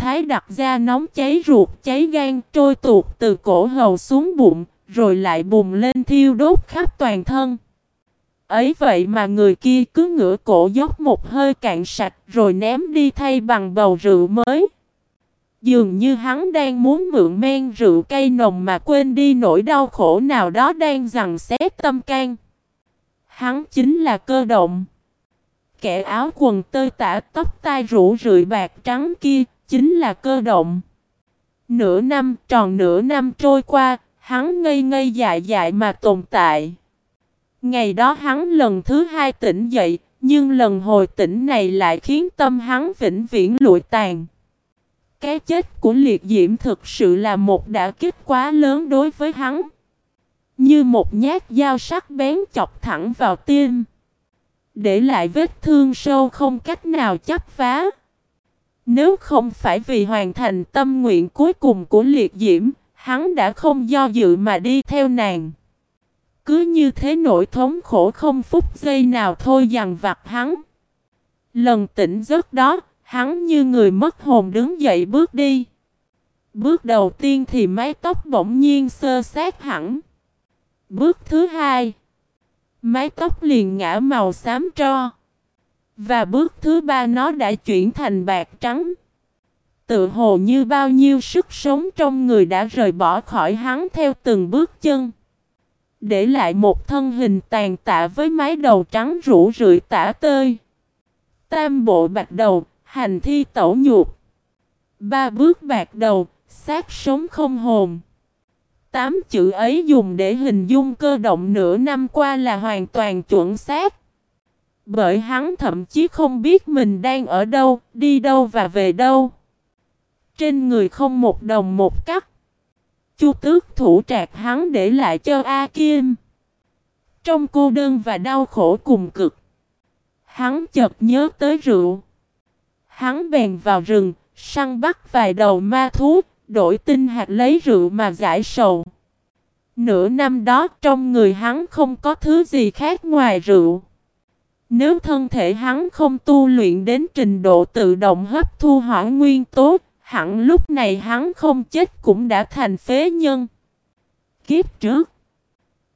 A: Thái đặt ra nóng cháy ruột cháy gan trôi tuột từ cổ hầu xuống bụng, rồi lại bùng lên thiêu đốt khắp toàn thân. Ấy vậy mà người kia cứ ngửa cổ dốc một hơi cạn sạch rồi ném đi thay bằng bầu rượu mới. Dường như hắn đang muốn mượn men rượu cây nồng mà quên đi nỗi đau khổ nào đó đang rằng xé tâm can. Hắn chính là cơ động. Kẻ áo quần tơi tả tóc tai rủ rượi bạc trắng kia chính là cơ động. Nửa năm tròn nửa năm trôi qua, hắn ngây ngây dại dại mà tồn tại. Ngày đó hắn lần thứ hai tỉnh dậy, nhưng lần hồi tỉnh này lại khiến tâm hắn vĩnh viễn lụi tàn. Cái chết của liệt diễm thực sự là một đả kích quá lớn đối với hắn. Như một nhát dao sắc bén chọc thẳng vào tim. Để lại vết thương sâu không cách nào chấp phá. Nếu không phải vì hoàn thành tâm nguyện cuối cùng của liệt diễm, hắn đã không do dự mà đi theo nàng. Cứ như thế nỗi thống khổ không phút giây nào thôi dằn vặt hắn. Lần tỉnh giấc đó, hắn như người mất hồn đứng dậy bước đi. Bước đầu tiên thì mái tóc bỗng nhiên sơ sát hẳn. Bước thứ hai, mái tóc liền ngã màu xám tro. Và bước thứ ba nó đã chuyển thành bạc trắng. Tự hồ như bao nhiêu sức sống trong người đã rời bỏ khỏi hắn theo từng bước chân. Để lại một thân hình tàn tạ với mái đầu trắng rũ rượi tả tơi. Tam bộ bạc đầu, hành thi tẩu nhuột. Ba bước bạc đầu, xác sống không hồn. Tám chữ ấy dùng để hình dung cơ động nửa năm qua là hoàn toàn chuẩn xác. Bởi hắn thậm chí không biết mình đang ở đâu, đi đâu và về đâu. Trên người không một đồng một cắt. Chu tước thủ trạc hắn để lại cho A Kim. Trong cô đơn và đau khổ cùng cực. Hắn chợt nhớ tới rượu. Hắn bèn vào rừng, săn bắt vài đầu ma thú, đổi tinh hạt lấy rượu mà giải sầu. Nửa năm đó trong người hắn không có thứ gì khác ngoài rượu. Nếu thân thể hắn không tu luyện đến trình độ tự động hấp thu hỏa nguyên tố, hẳn lúc này hắn không chết cũng đã thành phế nhân. Kiếp trước,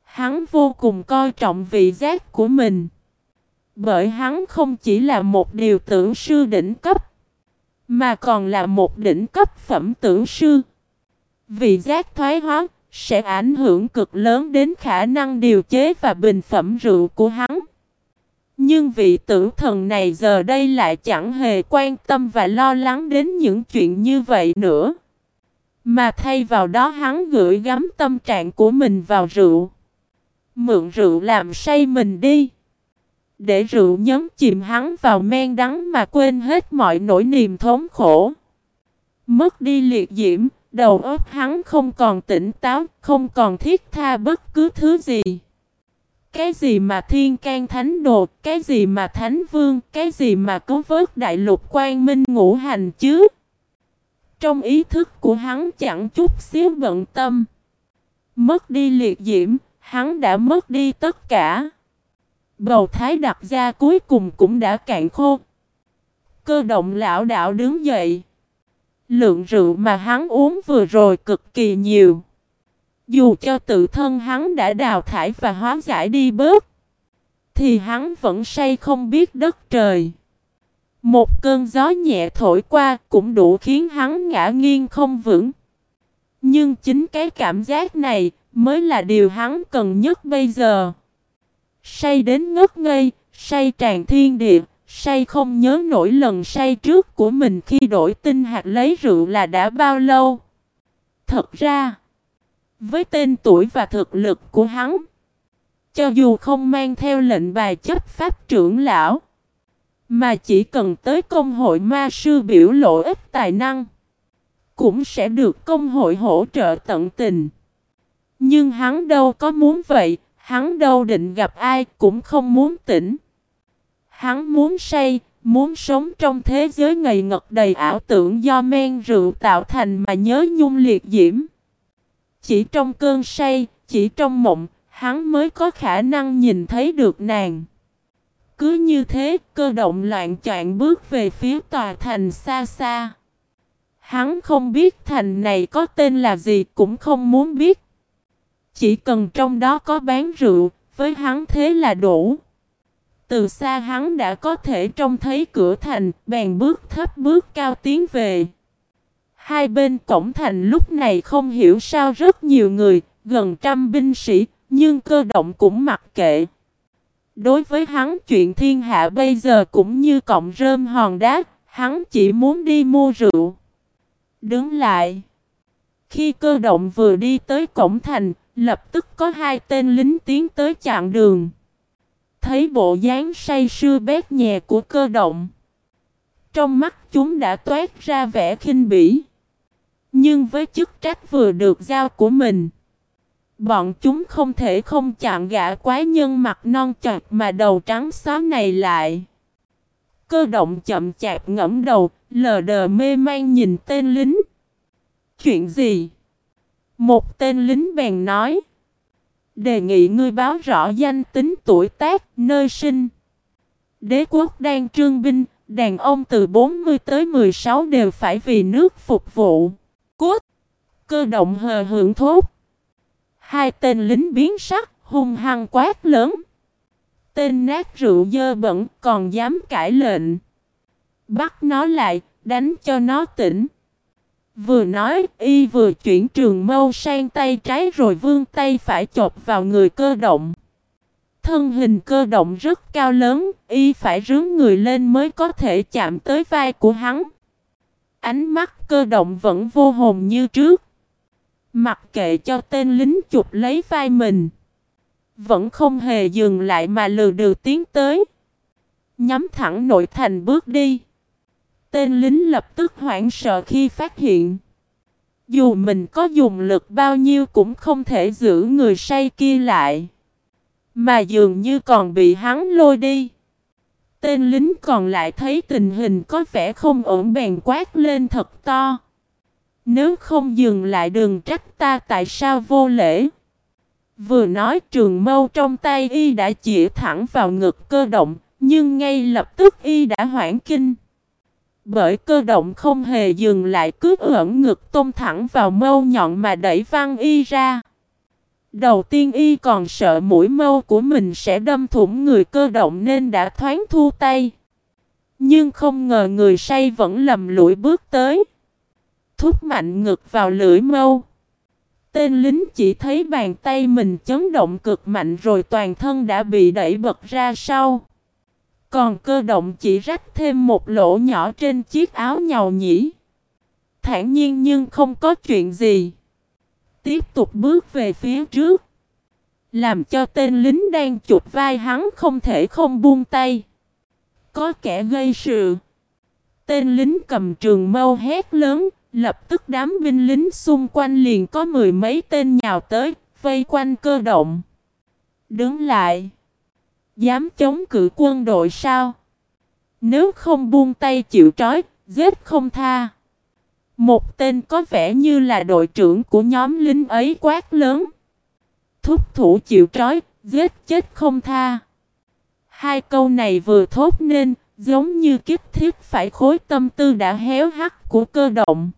A: hắn vô cùng coi trọng vị giác của mình. Bởi hắn không chỉ là một điều tưởng sư đỉnh cấp, mà còn là một đỉnh cấp phẩm tưởng sư. Vị giác thoái hóa sẽ ảnh hưởng cực lớn đến khả năng điều chế và bình phẩm rượu của hắn. Nhưng vị tử thần này giờ đây lại chẳng hề quan tâm và lo lắng đến những chuyện như vậy nữa. Mà thay vào đó hắn gửi gắm tâm trạng của mình vào rượu. Mượn rượu làm say mình đi. Để rượu nhấn chìm hắn vào men đắng mà quên hết mọi nỗi niềm thống khổ. Mất đi liệt diễm, đầu óc hắn không còn tỉnh táo, không còn thiết tha bất cứ thứ gì. Cái gì mà thiên can thánh đồ, cái gì mà thánh vương, cái gì mà cứu vớt đại lục quan minh ngũ hành chứ? Trong ý thức của hắn chẳng chút xíu bận tâm. Mất đi liệt diễm, hắn đã mất đi tất cả. Bầu thái đặt ra cuối cùng cũng đã cạn khô. Cơ động lão đạo đứng dậy. Lượng rượu mà hắn uống vừa rồi cực kỳ nhiều. Dù cho tự thân hắn đã đào thải và hóa giải đi bớt, thì hắn vẫn say không biết đất trời. Một cơn gió nhẹ thổi qua cũng đủ khiến hắn ngã nghiêng không vững. Nhưng chính cái cảm giác này mới là điều hắn cần nhất bây giờ. Say đến ngất ngây, say tràn thiên địa, say không nhớ nổi lần say trước của mình khi đổi tinh hạt lấy rượu là đã bao lâu. Thật ra, với tên tuổi và thực lực của hắn, cho dù không mang theo lệnh bài chấp pháp trưởng lão, mà chỉ cần tới công hội ma sư biểu lộ ít tài năng, cũng sẽ được công hội hỗ trợ tận tình. Nhưng hắn đâu có muốn vậy, hắn đâu định gặp ai cũng không muốn tỉnh. Hắn muốn say, muốn sống trong thế giới ngày ngật đầy ảo tưởng do men rượu tạo thành mà nhớ nhung liệt diễm. Chỉ trong cơn say, chỉ trong mộng, hắn mới có khả năng nhìn thấy được nàng. Cứ như thế, cơ động loạn choạng bước về phía tòa thành xa xa. Hắn không biết thành này có tên là gì cũng không muốn biết. Chỉ cần trong đó có bán rượu, với hắn thế là đủ. Từ xa hắn đã có thể trông thấy cửa thành, bèn bước thấp bước cao tiến về. Hai bên cổng thành lúc này không hiểu sao rất nhiều người, gần trăm binh sĩ, nhưng cơ động cũng mặc kệ. Đối với hắn chuyện thiên hạ bây giờ cũng như cọng rơm hòn đá, hắn chỉ muốn đi mua rượu. Đứng lại. Khi cơ động vừa đi tới cổng thành, lập tức có hai tên lính tiến tới chặn đường. Thấy bộ dáng say sưa bét nhẹ của cơ động. Trong mắt chúng đã toát ra vẻ khinh bỉ. Nhưng với chức trách vừa được giao của mình. Bọn chúng không thể không chặn gã quái nhân mặt non chặt mà đầu trắng xóa này lại. Cơ động chậm chạp ngẫm đầu, lờ đờ mê man nhìn tên lính. Chuyện gì? Một tên lính bèn nói. Đề nghị ngươi báo rõ danh tính tuổi tác, nơi sinh. Đế quốc đang trương binh, đàn ông từ 40 tới 16 đều phải vì nước phục vụ. Cơ động hờ hưởng thốt. Hai tên lính biến sắc, hung hăng quát lớn. Tên nát rượu dơ bẩn còn dám cãi lệnh. Bắt nó lại, đánh cho nó tỉnh. Vừa nói, y vừa chuyển trường mâu sang tay trái rồi vươn tay phải chộp vào người cơ động. Thân hình cơ động rất cao lớn, y phải rướn người lên mới có thể chạm tới vai của hắn. Ánh mắt cơ động vẫn vô hồn như trước. Mặc kệ cho tên lính chụp lấy vai mình. Vẫn không hề dừng lại mà lừa được tiến tới. Nhắm thẳng nội thành bước đi. Tên lính lập tức hoảng sợ khi phát hiện. Dù mình có dùng lực bao nhiêu cũng không thể giữ người say kia lại. Mà dường như còn bị hắn lôi đi. Tên lính còn lại thấy tình hình có vẻ không ổn bèn quát lên thật to. Nếu không dừng lại đừng trách ta tại sao vô lễ. Vừa nói trường mâu trong tay y đã chỉ thẳng vào ngực cơ động, nhưng ngay lập tức y đã hoảng kinh. Bởi cơ động không hề dừng lại cứ ẩn ngực tôm thẳng vào mâu nhọn mà đẩy văng y ra. Đầu tiên y còn sợ mũi mâu của mình sẽ đâm thủng người cơ động nên đã thoáng thu tay. Nhưng không ngờ người say vẫn lầm lũi bước tới. Thúc mạnh ngực vào lưỡi mâu. Tên lính chỉ thấy bàn tay mình chấn động cực mạnh rồi toàn thân đã bị đẩy bật ra sau. Còn cơ động chỉ rách thêm một lỗ nhỏ trên chiếc áo nhàu nhĩ. Thản nhiên nhưng không có chuyện gì. Tiếp tục bước về phía trước. Làm cho tên lính đang chụp vai hắn không thể không buông tay. Có kẻ gây sự. Tên lính cầm trường mâu hét lớn, lập tức đám binh lính xung quanh liền có mười mấy tên nhào tới, vây quanh cơ động. Đứng lại. Dám chống cự quân đội sao? Nếu không buông tay chịu trói, giết không tha. Một tên có vẻ như là đội trưởng của nhóm lính ấy quát lớn. Thúc thủ chịu trói, giết chết không tha. Hai câu này vừa thốt nên, giống như kiếp thiết phải khối tâm tư đã héo hắt của cơ động.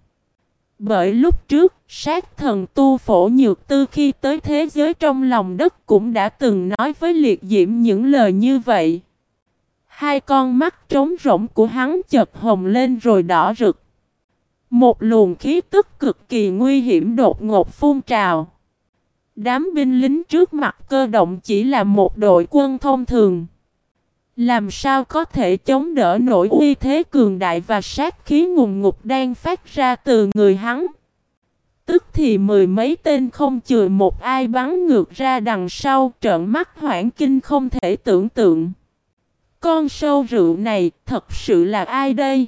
A: Bởi lúc trước, sát thần tu phổ nhược tư khi tới thế giới trong lòng đất cũng đã từng nói với liệt diễm những lời như vậy. Hai con mắt trống rỗng của hắn chợt hồng lên rồi đỏ rực. Một luồng khí tức cực kỳ nguy hiểm đột ngột phun trào. Đám binh lính trước mặt cơ động chỉ là một đội quân thông thường. Làm sao có thể chống đỡ nổi uy thế cường đại và sát khí ngùng ngục đang phát ra từ người hắn. Tức thì mười mấy tên không chừa một ai bắn ngược ra đằng sau trợn mắt hoảng kinh không thể tưởng tượng. Con sâu rượu này thật sự là ai đây?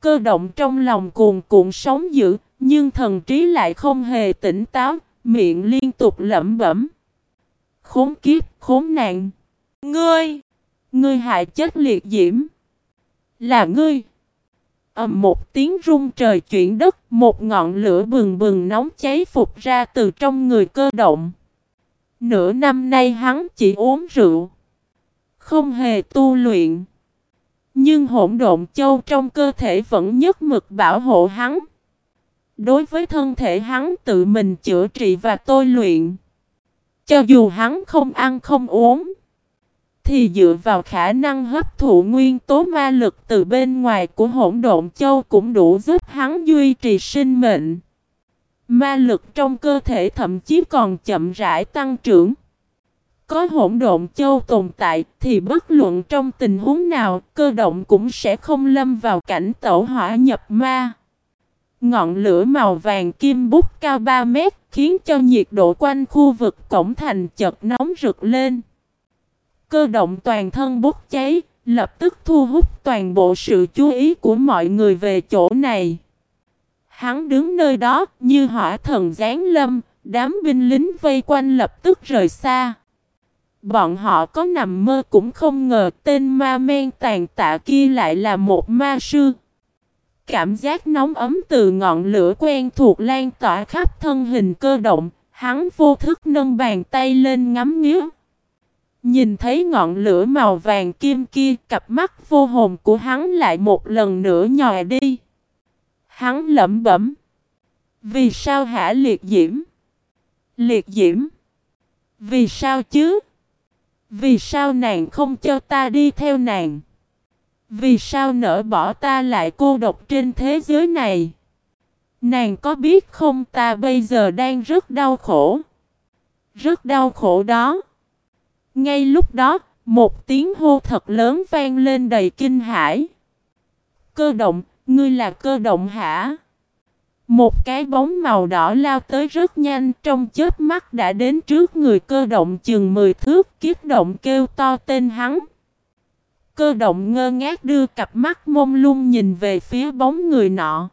A: Cơ động trong lòng cuồn cuộn sóng dữ, nhưng thần trí lại không hề tỉnh táo, miệng liên tục lẩm bẩm. Khốn kiếp, khốn nạn. Ngươi! Ngươi hại chết liệt diễm. Là ngươi! ầm một tiếng rung trời chuyển đất, một ngọn lửa bừng bừng nóng cháy phục ra từ trong người cơ động. Nửa năm nay hắn chỉ uống rượu, không hề tu luyện. Nhưng hỗn độn châu trong cơ thể vẫn nhất mực bảo hộ hắn. Đối với thân thể hắn tự mình chữa trị và tôi luyện. Cho dù hắn không ăn không uống thì dựa vào khả năng hấp thụ nguyên tố ma lực từ bên ngoài của hỗn độn châu cũng đủ giúp hắn duy trì sinh mệnh. Ma lực trong cơ thể thậm chí còn chậm rãi tăng trưởng. Có hỗn độn châu tồn tại thì bất luận trong tình huống nào, cơ động cũng sẽ không lâm vào cảnh tẩu hỏa nhập ma. Ngọn lửa màu vàng kim bút cao 3 mét khiến cho nhiệt độ quanh khu vực cổng thành chợt nóng rực lên. Cơ động toàn thân bốc cháy, lập tức thu hút toàn bộ sự chú ý của mọi người về chỗ này. Hắn đứng nơi đó như hỏa thần giáng lâm, đám binh lính vây quanh lập tức rời xa. Bọn họ có nằm mơ cũng không ngờ tên ma men tàn tạ kia lại là một ma sư. Cảm giác nóng ấm từ ngọn lửa quen thuộc lan tỏa khắp thân hình cơ động, hắn vô thức nâng bàn tay lên ngắm nghía. Nhìn thấy ngọn lửa màu vàng kim kia, cặp mắt vô hồn của hắn lại một lần nữa nhòe đi. Hắn lẩm bẩm. Vì sao hả liệt diễm? Liệt diễm? Vì sao chứ? Vì sao nàng không cho ta đi theo nàng? Vì sao nỡ bỏ ta lại cô độc trên thế giới này? Nàng có biết không ta bây giờ đang rất đau khổ? Rất đau khổ đó. Ngay lúc đó, một tiếng hô thật lớn vang lên đầy kinh hãi. Cơ động, ngươi là cơ động hả? Một cái bóng màu đỏ lao tới rất nhanh trong chớp mắt đã đến trước người cơ động chừng 10 thước kiếp động kêu to tên hắn. Cơ động ngơ ngác đưa cặp mắt mông lung nhìn về phía bóng người nọ.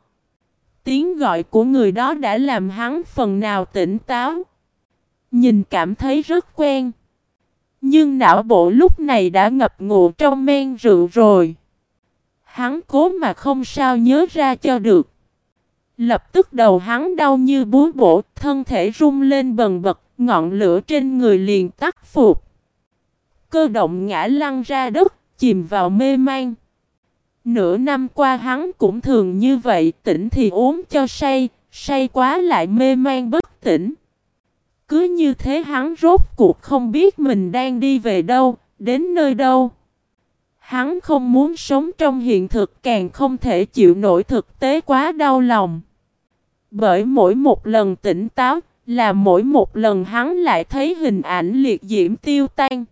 A: Tiếng gọi của người đó đã làm hắn phần nào tỉnh táo. Nhìn cảm thấy rất quen. Nhưng não bộ lúc này đã ngập ngụ trong men rượu rồi. Hắn cố mà không sao nhớ ra cho được. Lập tức đầu hắn đau như búa bổ, thân thể rung lên bần bật, ngọn lửa trên người liền tắt phục. Cơ động ngã lăn ra đất, chìm vào mê man. Nửa năm qua hắn cũng thường như vậy, tỉnh thì uống cho say, say quá lại mê man bất tỉnh. Cứ như thế hắn rốt cuộc không biết mình đang đi về đâu, đến nơi đâu. Hắn không muốn sống trong hiện thực càng không thể chịu nổi thực tế quá đau lòng. Bởi mỗi một lần tỉnh táo là mỗi một lần hắn lại thấy hình ảnh liệt diễm tiêu tan.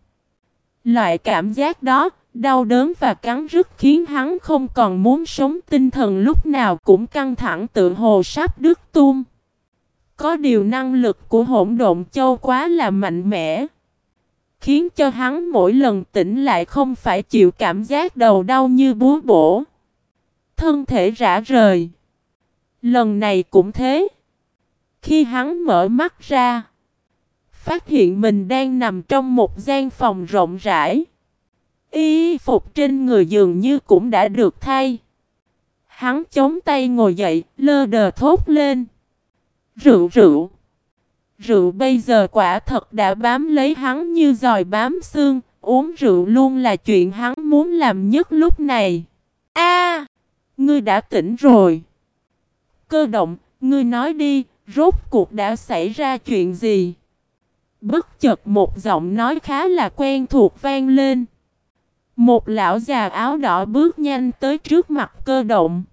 A: Loại cảm giác đó, đau đớn và cắn rứt khiến hắn không còn muốn sống tinh thần lúc nào cũng căng thẳng tự hồ sắp đứt tung. Có điều năng lực của hỗn độn châu quá là mạnh mẽ. Khiến cho hắn mỗi lần tỉnh lại không phải chịu cảm giác đầu đau như búa bổ. Thân thể rã rời. Lần này cũng thế. Khi hắn mở mắt ra. Phát hiện mình đang nằm trong một gian phòng rộng rãi. Y phục trên người dường như cũng đã được thay. Hắn chống tay ngồi dậy, lơ đờ thốt lên. Rượu rượu. Rượu bây giờ quả thật đã bám lấy hắn như dòi bám xương, uống rượu luôn là chuyện hắn muốn làm nhất lúc này. A, ngươi đã tỉnh rồi. Cơ động, ngươi nói đi, rốt cuộc đã xảy ra chuyện gì? Bất chợt một giọng nói khá là quen thuộc vang lên. Một lão già áo đỏ bước nhanh tới trước mặt cơ động.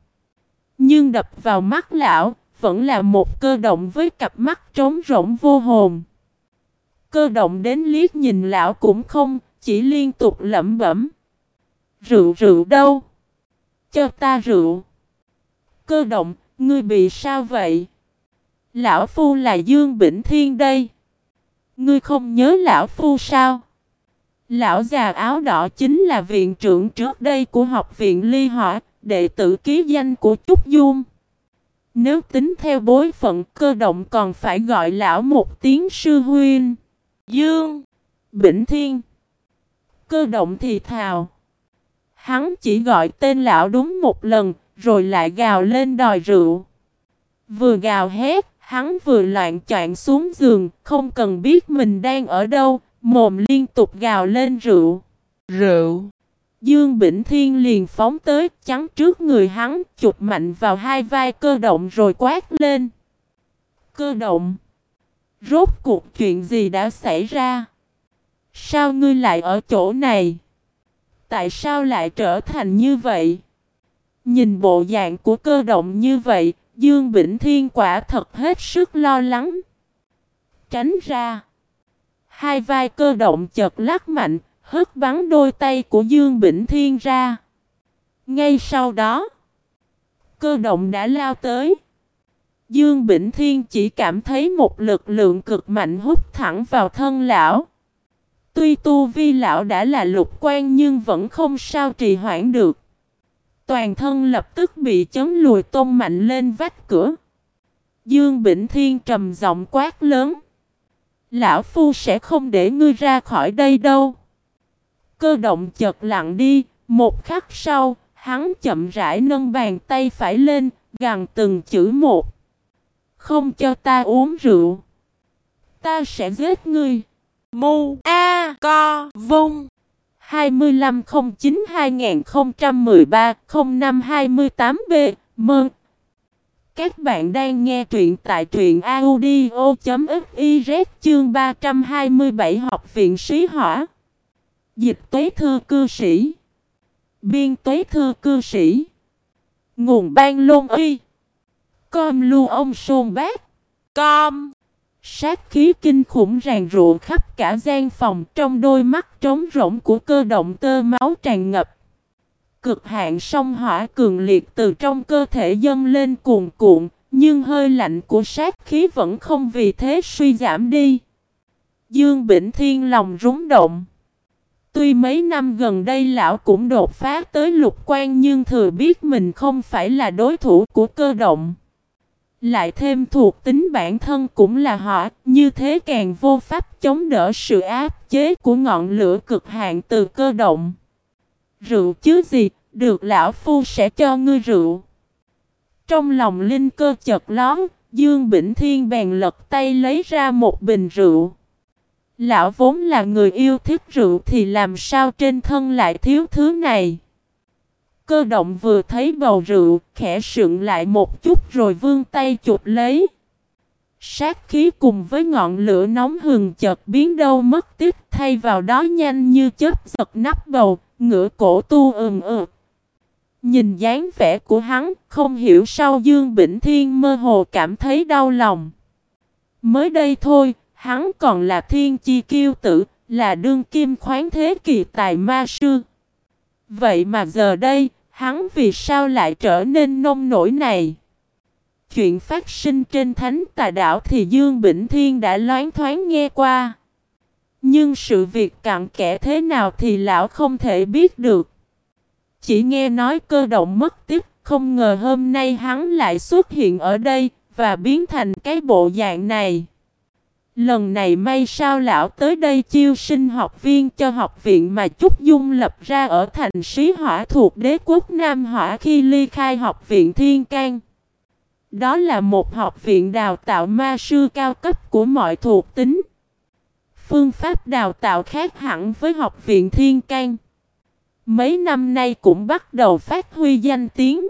A: Nhưng đập vào mắt lão, vẫn là một cơ động với cặp mắt trống rỗng vô hồn. Cơ động đến liếc nhìn lão cũng không, chỉ liên tục lẩm bẩm. Rượu rượu đâu? Cho ta rượu. Cơ động, ngươi bị sao vậy? Lão Phu là Dương Bỉnh Thiên đây. Ngươi không nhớ Lão Phu sao? Lão già áo đỏ chính là viện trưởng trước đây của học viện Ly Hỏa, đệ tử ký danh của Trúc Dung. Nếu tính theo bối phận cơ động còn phải gọi lão một tiếng sư huynh. Dương, Bỉnh Thiên. Cơ động thì thào. Hắn chỉ gọi tên lão đúng một lần, rồi lại gào lên đòi rượu. Vừa gào hét, hắn vừa loạn choạng xuống giường, không cần biết mình đang ở đâu, mồm liên tục gào lên rượu. Rượu! Dương Bỉnh Thiên liền phóng tới, chắn trước người hắn, chụp mạnh vào hai vai cơ động rồi quát lên. Cơ động! Rốt cuộc chuyện gì đã xảy ra? Sao ngươi lại ở chỗ này? Tại sao lại trở thành như vậy? Nhìn bộ dạng của cơ động như vậy, Dương Bỉnh Thiên quả thật hết sức lo lắng. Tránh ra. Hai vai cơ động chật lắc mạnh, hất bắn đôi tay của Dương Bỉnh Thiên ra. Ngay sau đó, cơ động đã lao tới. Dương Bỉnh Thiên chỉ cảm thấy một lực lượng cực mạnh hút thẳng vào thân lão. Tuy tu vi lão đã là lục quan nhưng vẫn không sao trì hoãn được. Toàn thân lập tức bị chấn lùi tôn mạnh lên vách cửa. Dương Bỉnh Thiên trầm giọng quát lớn. Lão Phu sẽ không để ngươi ra khỏi đây đâu. Cơ động chợt lặng đi, một khắc sau, hắn chậm rãi nâng bàn tay phải lên, gằn từng chữ một. Không cho ta uống rượu. Ta sẽ giết ngươi. Mu A Co Vung 2509-2013-0528B Mừng! Các bạn đang nghe truyện tại truyện audio.fiz chương 327 học viện sĩ hỏa Dịch tuế thư cư sĩ Biên tuế thư cư sĩ Nguồn ban lôn y Com lưu ông sôn bác Com Sát khí kinh khủng ràng rụa khắp cả gian phòng trong đôi mắt trống rỗng của cơ động tơ máu tràn ngập. Cực hạn sông hỏa cường liệt từ trong cơ thể dâng lên cuồn cuộn, nhưng hơi lạnh của sát khí vẫn không vì thế suy giảm đi. Dương Bỉnh Thiên lòng rúng động. Tuy mấy năm gần đây lão cũng đột phá tới lục quan nhưng thừa biết mình không phải là đối thủ của cơ động. Lại thêm thuộc tính bản thân cũng là họ, như thế càng vô pháp chống đỡ sự áp chế của ngọn lửa cực hạn từ cơ động. Rượu chứ gì, được lão phu sẽ cho ngươi rượu. Trong lòng linh cơ chợt lón, Dương Bỉnh Thiên bèn lật tay lấy ra một bình rượu. Lão vốn là người yêu thích rượu thì làm sao trên thân lại thiếu thứ này. Cơ động vừa thấy bầu rượu, khẽ sượng lại một chút rồi vươn tay chụp lấy. Sát khí cùng với ngọn lửa nóng hừng chợt biến đâu mất tích thay vào đó nhanh như chớp giật nắp bầu, ngửa cổ tu ừm ừm. Nhìn dáng vẻ của hắn, không hiểu sao Dương Bỉnh Thiên mơ hồ cảm thấy đau lòng. Mới đây thôi, hắn còn là thiên chi kiêu tử, là đương kim khoáng thế kỳ tài ma sư. Vậy mà giờ đây, hắn vì sao lại trở nên nông nổi này? Chuyện phát sinh trên thánh tà đảo thì Dương Bỉnh Thiên đã loáng thoáng nghe qua. Nhưng sự việc cặn kẽ thế nào thì lão không thể biết được. Chỉ nghe nói cơ động mất tích, không ngờ hôm nay hắn lại xuất hiện ở đây và biến thành cái bộ dạng này. Lần này may sao lão tới đây chiêu sinh học viên cho học viện mà Trúc Dung lập ra ở thành sĩ hỏa thuộc đế quốc Nam Hỏa khi ly khai học viện Thiên can Đó là một học viện đào tạo ma sư cao cấp của mọi thuộc tính. Phương pháp đào tạo khác hẳn với học viện Thiên can Mấy năm nay cũng bắt đầu phát huy danh tiếng.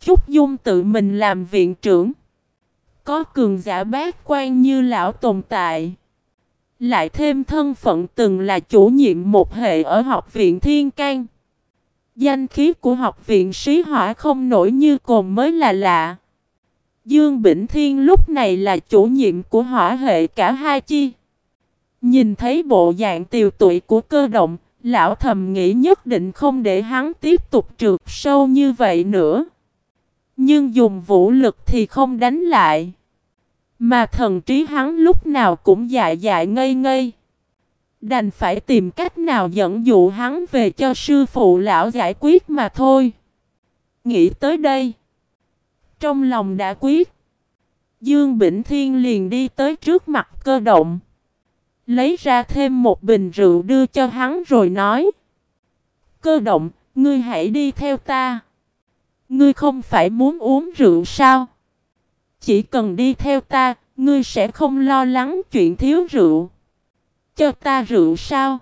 A: Trúc Dung tự mình làm viện trưởng. Có cường giả bát quan như lão tồn tại. Lại thêm thân phận từng là chủ nhiệm một hệ ở học viện Thiên can Danh khí của học viện sĩ hỏa không nổi như cồn mới là lạ. Dương Bỉnh Thiên lúc này là chủ nhiệm của hỏa hệ cả hai chi. Nhìn thấy bộ dạng tiều tụy của cơ động, lão thầm nghĩ nhất định không để hắn tiếp tục trượt sâu như vậy nữa. Nhưng dùng vũ lực thì không đánh lại. Mà thần trí hắn lúc nào cũng dại dại ngây ngây. Đành phải tìm cách nào dẫn dụ hắn về cho sư phụ lão giải quyết mà thôi. Nghĩ tới đây. Trong lòng đã quyết. Dương Bỉnh Thiên liền đi tới trước mặt cơ động. Lấy ra thêm một bình rượu đưa cho hắn rồi nói. Cơ động, ngươi hãy đi theo ta. Ngươi không phải muốn uống rượu sao? Chỉ cần đi theo ta, ngươi sẽ không lo lắng chuyện thiếu rượu. Cho ta rượu sao?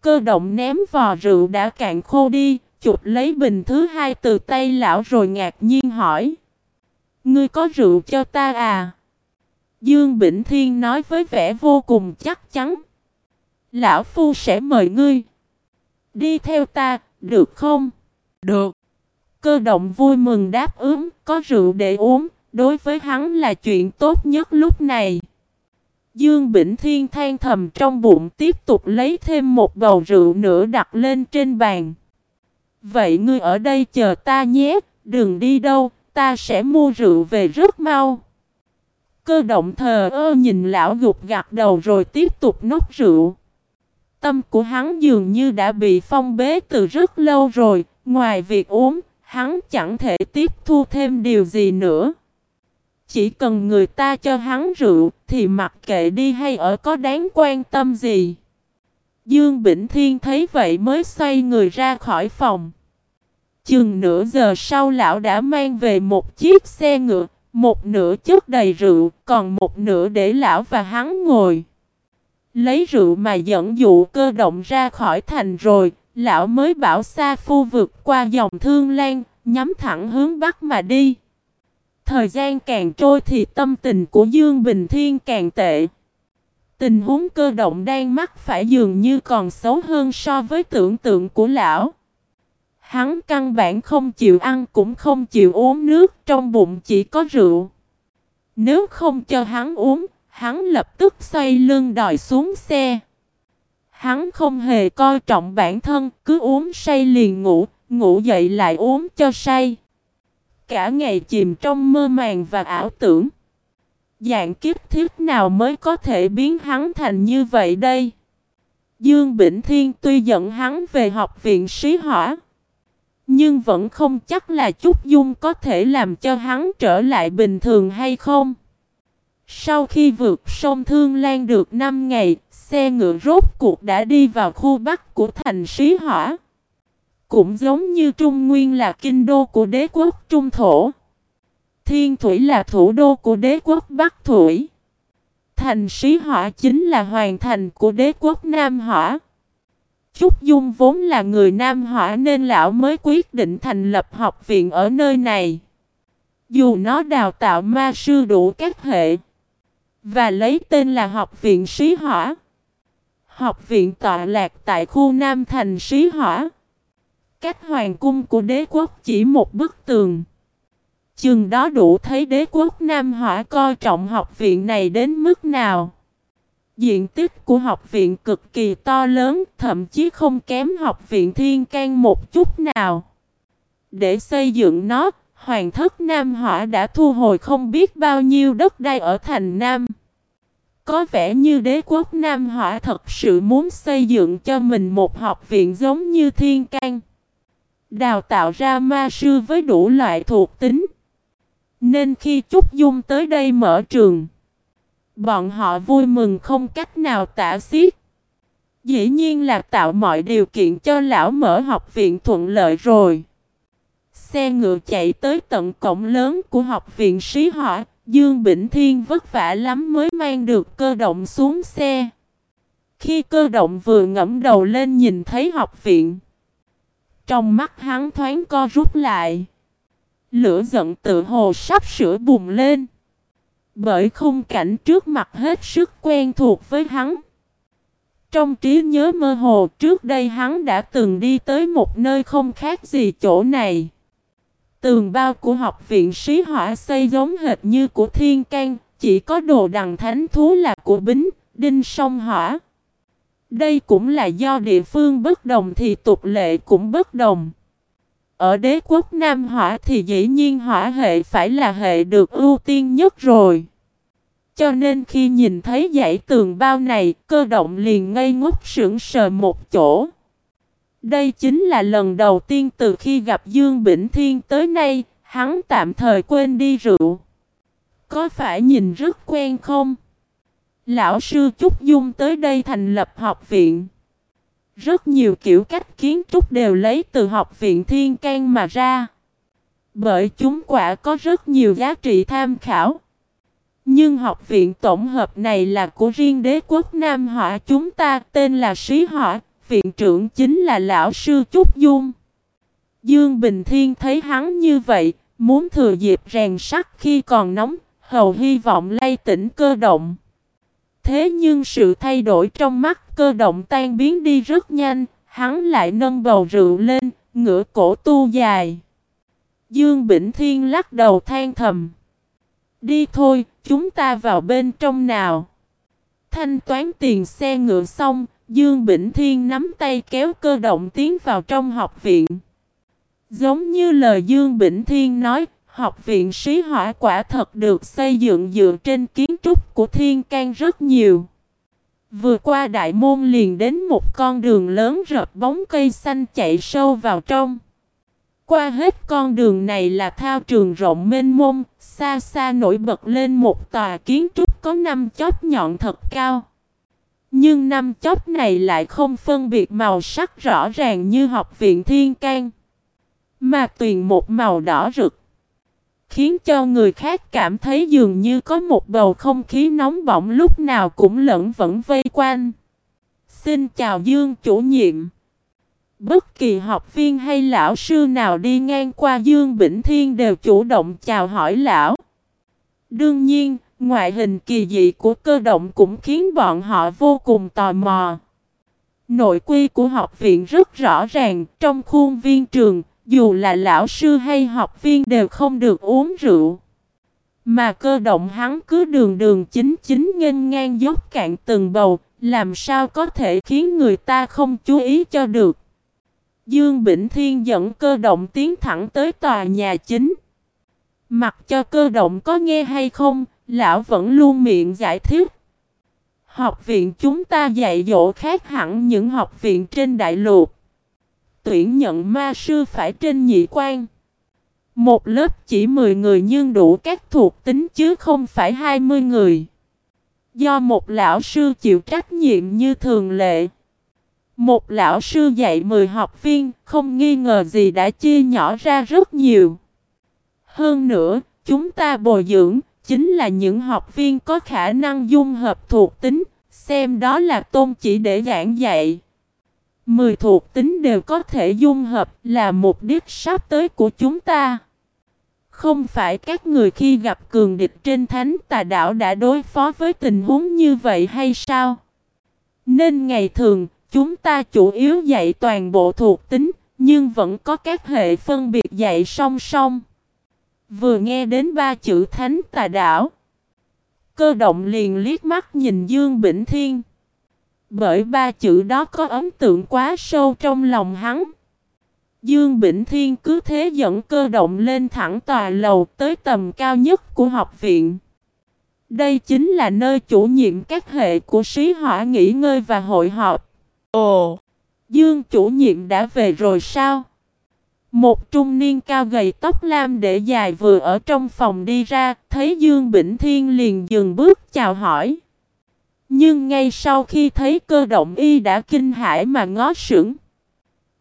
A: Cơ động ném vò rượu đã cạn khô đi, chụp lấy bình thứ hai từ tay lão rồi ngạc nhiên hỏi. Ngươi có rượu cho ta à? Dương Bỉnh Thiên nói với vẻ vô cùng chắc chắn. Lão Phu sẽ mời ngươi. Đi theo ta, được không? Được. Cơ động vui mừng đáp ứng, có rượu để uống, đối với hắn là chuyện tốt nhất lúc này. Dương Bỉnh Thiên than thầm trong bụng tiếp tục lấy thêm một bầu rượu nữa đặt lên trên bàn. Vậy ngươi ở đây chờ ta nhé, đừng đi đâu, ta sẽ mua rượu về rất mau. Cơ động thờ ơ nhìn lão gục gặt đầu rồi tiếp tục nốc rượu. Tâm của hắn dường như đã bị phong bế từ rất lâu rồi, ngoài việc uống, hắn chẳng thể tiếp thu thêm điều gì nữa. Chỉ cần người ta cho hắn rượu thì mặc kệ đi hay ở có đáng quan tâm gì. Dương Bỉnh Thiên thấy vậy mới xoay người ra khỏi phòng. Chừng nửa giờ sau lão đã mang về một chiếc xe ngựa, một nửa chất đầy rượu, còn một nửa để lão và hắn ngồi. Lấy rượu mà dẫn dụ cơ động ra khỏi thành rồi, lão mới bảo Sa phu vượt qua dòng thương lan, nhắm thẳng hướng bắc mà đi. Thời gian càng trôi thì tâm tình của Dương Bình Thiên càng tệ. Tình huống cơ động đang mắc phải dường như còn xấu hơn so với tưởng tượng của lão. Hắn căn bản không chịu ăn cũng không chịu uống nước, trong bụng chỉ có rượu. Nếu không cho hắn uống, hắn lập tức xoay lưng đòi xuống xe. Hắn không hề coi trọng bản thân, cứ uống say liền ngủ, ngủ dậy lại uống cho say. Cả ngày chìm trong mơ màng và ảo tưởng. Dạng kiếp thiết nào mới có thể biến hắn thành như vậy đây? Dương Bỉnh Thiên tuy dẫn hắn về học viện sĩ hỏa. Nhưng vẫn không chắc là Trúc Dung có thể làm cho hắn trở lại bình thường hay không. Sau khi vượt sông Thương Lan được 5 ngày, xe ngựa rốt cuộc đã đi vào khu bắc của thành Sĩ Hỏa. Cũng giống như Trung Nguyên là kinh đô của đế quốc Trung Thổ. Thiên Thủy là thủ đô của đế quốc Bắc Thủy. Thành Sĩ Hỏa chính là hoàn thành của đế quốc Nam Hỏa. Trúc Dung vốn là người Nam Hỏa nên lão mới quyết định thành lập học viện ở nơi này. Dù nó đào tạo ma sư đủ các hệ và lấy tên là học viện Sĩ Hỏa. Học viện tọa lạc tại khu Nam thành Sĩ Hỏa. Cách hoàng cung của đế quốc chỉ một bức tường. Chừng đó đủ thấy đế quốc Nam Hỏa coi trọng học viện này đến mức nào. Diện tích của học viện cực kỳ to lớn, thậm chí không kém học viện Thiên can một chút nào. Để xây dựng nó, Hoàng thất Nam Hỏa đã thu hồi không biết bao nhiêu đất đai ở thành Nam. Có vẻ như đế quốc Nam Hỏa thật sự muốn xây dựng cho mình một học viện giống như Thiên can. Đào tạo ra ma sư với đủ loại thuộc tính. Nên khi Trúc Dung tới đây mở trường Bọn họ vui mừng không cách nào tả xiết. Dĩ nhiên là tạo mọi điều kiện cho lão mở học viện thuận lợi rồi. Xe ngựa chạy tới tận cổng lớn của học viện sĩ hỏa, Dương Bỉnh Thiên vất vả lắm mới mang được cơ động xuống xe. Khi cơ động vừa ngẫm đầu lên nhìn thấy học viện, trong mắt hắn thoáng co rút lại. Lửa giận tự hồ sắp sửa bùng lên. Bởi khung cảnh trước mặt hết sức quen thuộc với hắn. Trong trí nhớ mơ hồ trước đây hắn đã từng đi tới một nơi không khác gì chỗ này. Tường bao của học viện sĩ hỏa xây giống hệt như của thiên can, chỉ có đồ đằng thánh thú là của bính, đinh sông hỏa. Đây cũng là do địa phương bất đồng thì tục lệ cũng bất đồng. Ở đế quốc Nam Hỏa thì dĩ nhiên hỏa hệ phải là hệ được ưu tiên nhất rồi. Cho nên khi nhìn thấy dãy tường bao này, cơ động liền ngây ngốc sững sờ một chỗ. Đây chính là lần đầu tiên từ khi gặp Dương Bỉnh Thiên tới nay, hắn tạm thời quên đi rượu. Có phải nhìn rất quen không? Lão sư Trúc Dung tới đây thành lập học viện. Rất nhiều kiểu cách kiến trúc đều lấy từ học viện Thiên can mà ra. Bởi chúng quả có rất nhiều giá trị tham khảo. Nhưng học viện tổng hợp này là của riêng đế quốc Nam Hỏa chúng ta tên là Sĩ Hỏa, viện trưởng chính là lão sư Trúc Dung. Dương Bình Thiên thấy hắn như vậy, muốn thừa dịp rèn sắt khi còn nóng, hầu hy vọng lay tỉnh cơ động. Thế nhưng sự thay đổi trong mắt cơ động tan biến đi rất nhanh, hắn lại nâng bầu rượu lên, ngửa cổ tu dài. Dương Bỉnh Thiên lắc đầu than thầm. Đi thôi, chúng ta vào bên trong nào. Thanh toán tiền xe ngựa xong, Dương Bỉnh Thiên nắm tay kéo cơ động tiến vào trong học viện. Giống như lời Dương Bỉnh Thiên nói, học viện sĩ hỏa quả thật được xây dựng dựa trên kiến trúc của thiên can rất nhiều. Vừa qua đại môn liền đến một con đường lớn rợp bóng cây xanh chạy sâu vào trong. Qua hết con đường này là thao trường rộng mênh mông, xa xa nổi bật lên một tòa kiến trúc có năm chóp nhọn thật cao. Nhưng năm chóp này lại không phân biệt màu sắc rõ ràng như học viện thiên can. Mà tuyền một màu đỏ rực. Khiến cho người khác cảm thấy dường như có một bầu không khí nóng bỏng lúc nào cũng lẫn vẫn vây quanh. Xin chào Dương chủ nhiệm. Bất kỳ học viên hay lão sư nào đi ngang qua Dương Bỉnh Thiên đều chủ động chào hỏi lão. Đương nhiên, ngoại hình kỳ dị của cơ động cũng khiến bọn họ vô cùng tò mò. Nội quy của học viện rất rõ ràng, trong khuôn viên trường, dù là lão sư hay học viên đều không được uống rượu. Mà cơ động hắn cứ đường đường chính chính nghênh ngang dốc cạn từng bầu, làm sao có thể khiến người ta không chú ý cho được. Dương Bỉnh Thiên dẫn cơ động tiến thẳng tới tòa nhà chính. Mặc cho cơ động có nghe hay không, lão vẫn luôn miệng giải thích. Học viện chúng ta dạy dỗ khác hẳn những học viện trên đại lục tuyển nhận ma sư phải trên nhị quan. Một lớp chỉ 10 người nhưng đủ các thuộc tính chứ không phải 20 người. Do một lão sư chịu trách nhiệm như thường lệ. Một lão sư dạy 10 học viên, không nghi ngờ gì đã chia nhỏ ra rất nhiều. Hơn nữa, chúng ta bồi dưỡng, chính là những học viên có khả năng dung hợp thuộc tính, xem đó là tôn chỉ để giảng dạy. Mười thuộc tính đều có thể dung hợp là mục đích sắp tới của chúng ta. Không phải các người khi gặp cường địch trên thánh tà đảo đã đối phó với tình huống như vậy hay sao? Nên ngày thường, chúng ta chủ yếu dạy toàn bộ thuộc tính, nhưng vẫn có các hệ phân biệt dạy song song. Vừa nghe đến ba chữ thánh tà đảo. Cơ động liền liếc mắt nhìn Dương Bỉnh Thiên. Bởi ba chữ đó có ấn tượng quá sâu trong lòng hắn. Dương Bỉnh Thiên cứ thế dẫn cơ động lên thẳng tòa lầu tới tầm cao nhất của học viện. Đây chính là nơi chủ nhiệm các hệ của sĩ hỏa nghỉ ngơi và hội họp. Ồ, Dương chủ nhiệm đã về rồi sao? Một trung niên cao gầy tóc lam để dài vừa ở trong phòng đi ra, thấy Dương Bỉnh Thiên liền dừng bước chào hỏi. Nhưng ngay sau khi thấy cơ động y đã kinh hãi mà ngó sững.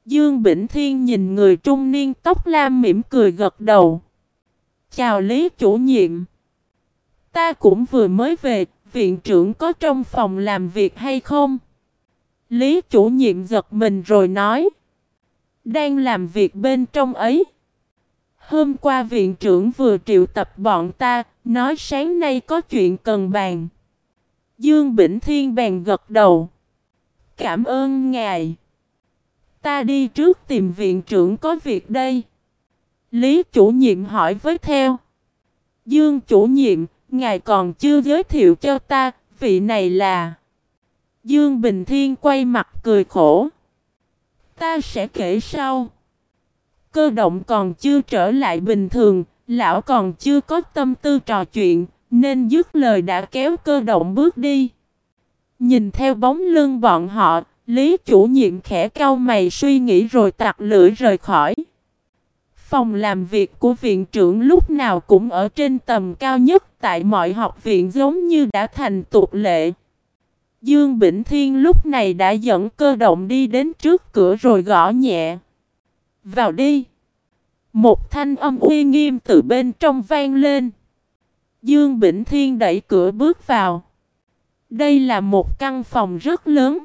A: Dương Bỉnh Thiên nhìn người trung niên tóc lam mỉm cười gật đầu. Chào Lý chủ nhiệm. Ta cũng vừa mới về, viện trưởng có trong phòng làm việc hay không? Lý chủ nhiệm giật mình rồi nói. Đang làm việc bên trong ấy. Hôm qua viện trưởng vừa triệu tập bọn ta, nói sáng nay có chuyện cần bàn. Dương Bỉnh Thiên bèn gật đầu. Cảm ơn ngài. Ta đi trước tìm viện trưởng có việc đây. Lý chủ nhiệm hỏi với theo. Dương chủ nhiệm, ngài còn chưa giới thiệu cho ta, vị này là... Dương Bình Thiên quay mặt cười khổ. Ta sẽ kể sau. Cơ động còn chưa trở lại bình thường, lão còn chưa có tâm tư trò chuyện, nên dứt lời đã kéo cơ động bước đi. Nhìn theo bóng lưng bọn họ, Lý chủ nhiệm khẽ cau mày suy nghĩ rồi tặc lưỡi rời khỏi. Phòng làm việc của viện trưởng lúc nào cũng ở trên tầm cao nhất tại mọi học viện giống như đã thành tục lệ. Dương Bỉnh Thiên lúc này đã dẫn cơ động đi đến trước cửa rồi gõ nhẹ. Vào đi. Một thanh âm uy nghiêm từ bên trong vang lên. Dương Bỉnh Thiên đẩy cửa bước vào. Đây là một căn phòng rất lớn.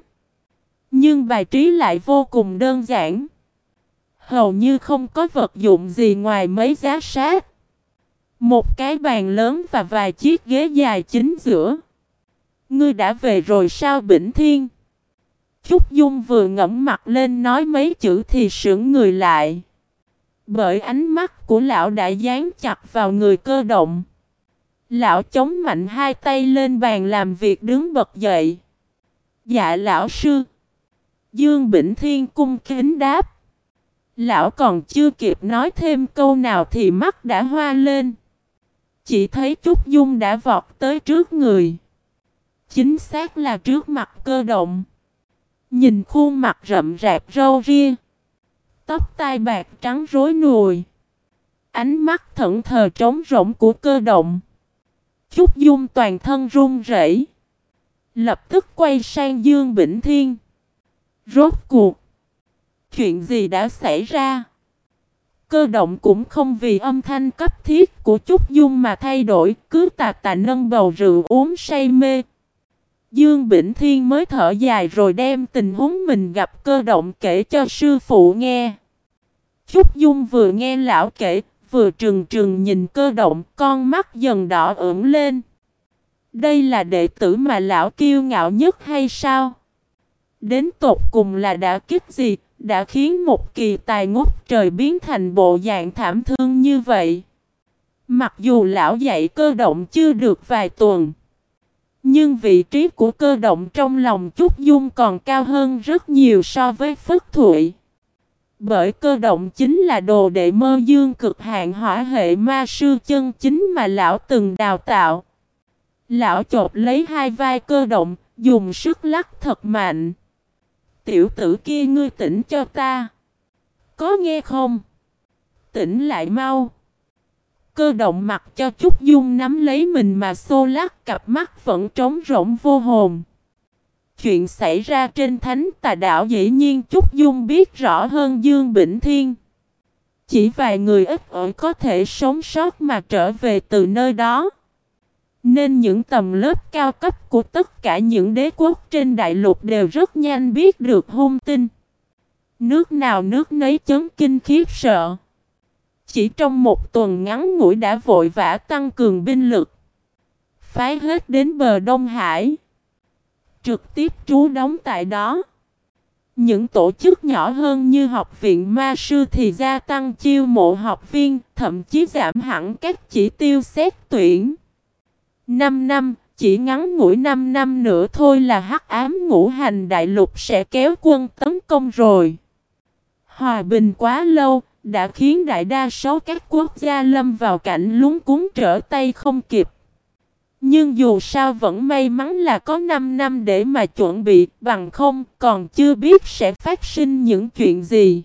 A: Nhưng bài trí lại vô cùng đơn giản. Hầu như không có vật dụng gì ngoài mấy giá sát. Một cái bàn lớn và vài chiếc ghế dài chính giữa. Ngươi đã về rồi sao Bỉnh Thiên? Chúc Dung vừa ngẫm mặt lên nói mấy chữ thì sững người lại. Bởi ánh mắt của lão đã dán chặt vào người cơ động. Lão chống mạnh hai tay lên bàn làm việc đứng bật dậy. Dạ lão sư. Dương Bỉnh Thiên cung kính đáp. Lão còn chưa kịp nói thêm câu nào thì mắt đã hoa lên. Chỉ thấy Trúc Dung đã vọt tới trước người. Chính xác là trước mặt cơ động. Nhìn khuôn mặt rậm rạp râu ria. Tóc tai bạc trắng rối nùi. Ánh mắt thẫn thờ trống rỗng của cơ động. chút Dung toàn thân run rẩy, Lập tức quay sang Dương Bỉnh Thiên. Rốt cuộc. Chuyện gì đã xảy ra? Cơ động cũng không vì âm thanh cấp thiết của Chúc Dung mà thay đổi, cứ tà tà nâng bầu rượu uống say mê. Dương Bỉnh Thiên mới thở dài rồi đem tình huống mình gặp cơ động kể cho sư phụ nghe. Chúc Dung vừa nghe lão kể, vừa trừng trừng nhìn cơ động, con mắt dần đỏ ửng lên. Đây là đệ tử mà lão kiêu ngạo nhất hay sao? Đến tột cùng là đã kích gì, đã khiến một kỳ tài ngút trời biến thành bộ dạng thảm thương như vậy. Mặc dù lão dạy cơ động chưa được vài tuần, nhưng vị trí của cơ động trong lòng Trúc Dung còn cao hơn rất nhiều so với Phất Thụy. Bởi cơ động chính là đồ đệ mơ dương cực hạn hỏa hệ ma sư chân chính mà lão từng đào tạo. Lão chộp lấy hai vai cơ động, dùng sức lắc thật mạnh. Tiểu tử kia ngươi tỉnh cho ta. Có nghe không? Tỉnh lại mau. Cơ động mặt cho Trúc Dung nắm lấy mình mà xô lắc cặp mắt vẫn trống rỗng vô hồn. Chuyện xảy ra trên thánh tà đảo dĩ nhiên Trúc Dung biết rõ hơn Dương Bỉnh Thiên. Chỉ vài người ít ỏi có thể sống sót mà trở về từ nơi đó. Nên những tầm lớp cao cấp của tất cả những đế quốc trên đại lục đều rất nhanh biết được hung tin. Nước nào nước nấy chấn kinh khiếp sợ. Chỉ trong một tuần ngắn ngủi đã vội vã tăng cường binh lực. Phái hết đến bờ Đông Hải. Trực tiếp trú đóng tại đó. Những tổ chức nhỏ hơn như học viện ma sư thì gia tăng chiêu mộ học viên, thậm chí giảm hẳn các chỉ tiêu xét tuyển. 5 năm, chỉ ngắn ngủi 5 năm nữa thôi là hắc ám ngũ hành đại lục sẽ kéo quân tấn công rồi. Hòa bình quá lâu, đã khiến đại đa số các quốc gia lâm vào cảnh lúng cuốn trở tay không kịp. Nhưng dù sao vẫn may mắn là có 5 năm để mà chuẩn bị, bằng không còn chưa biết sẽ phát sinh những chuyện gì.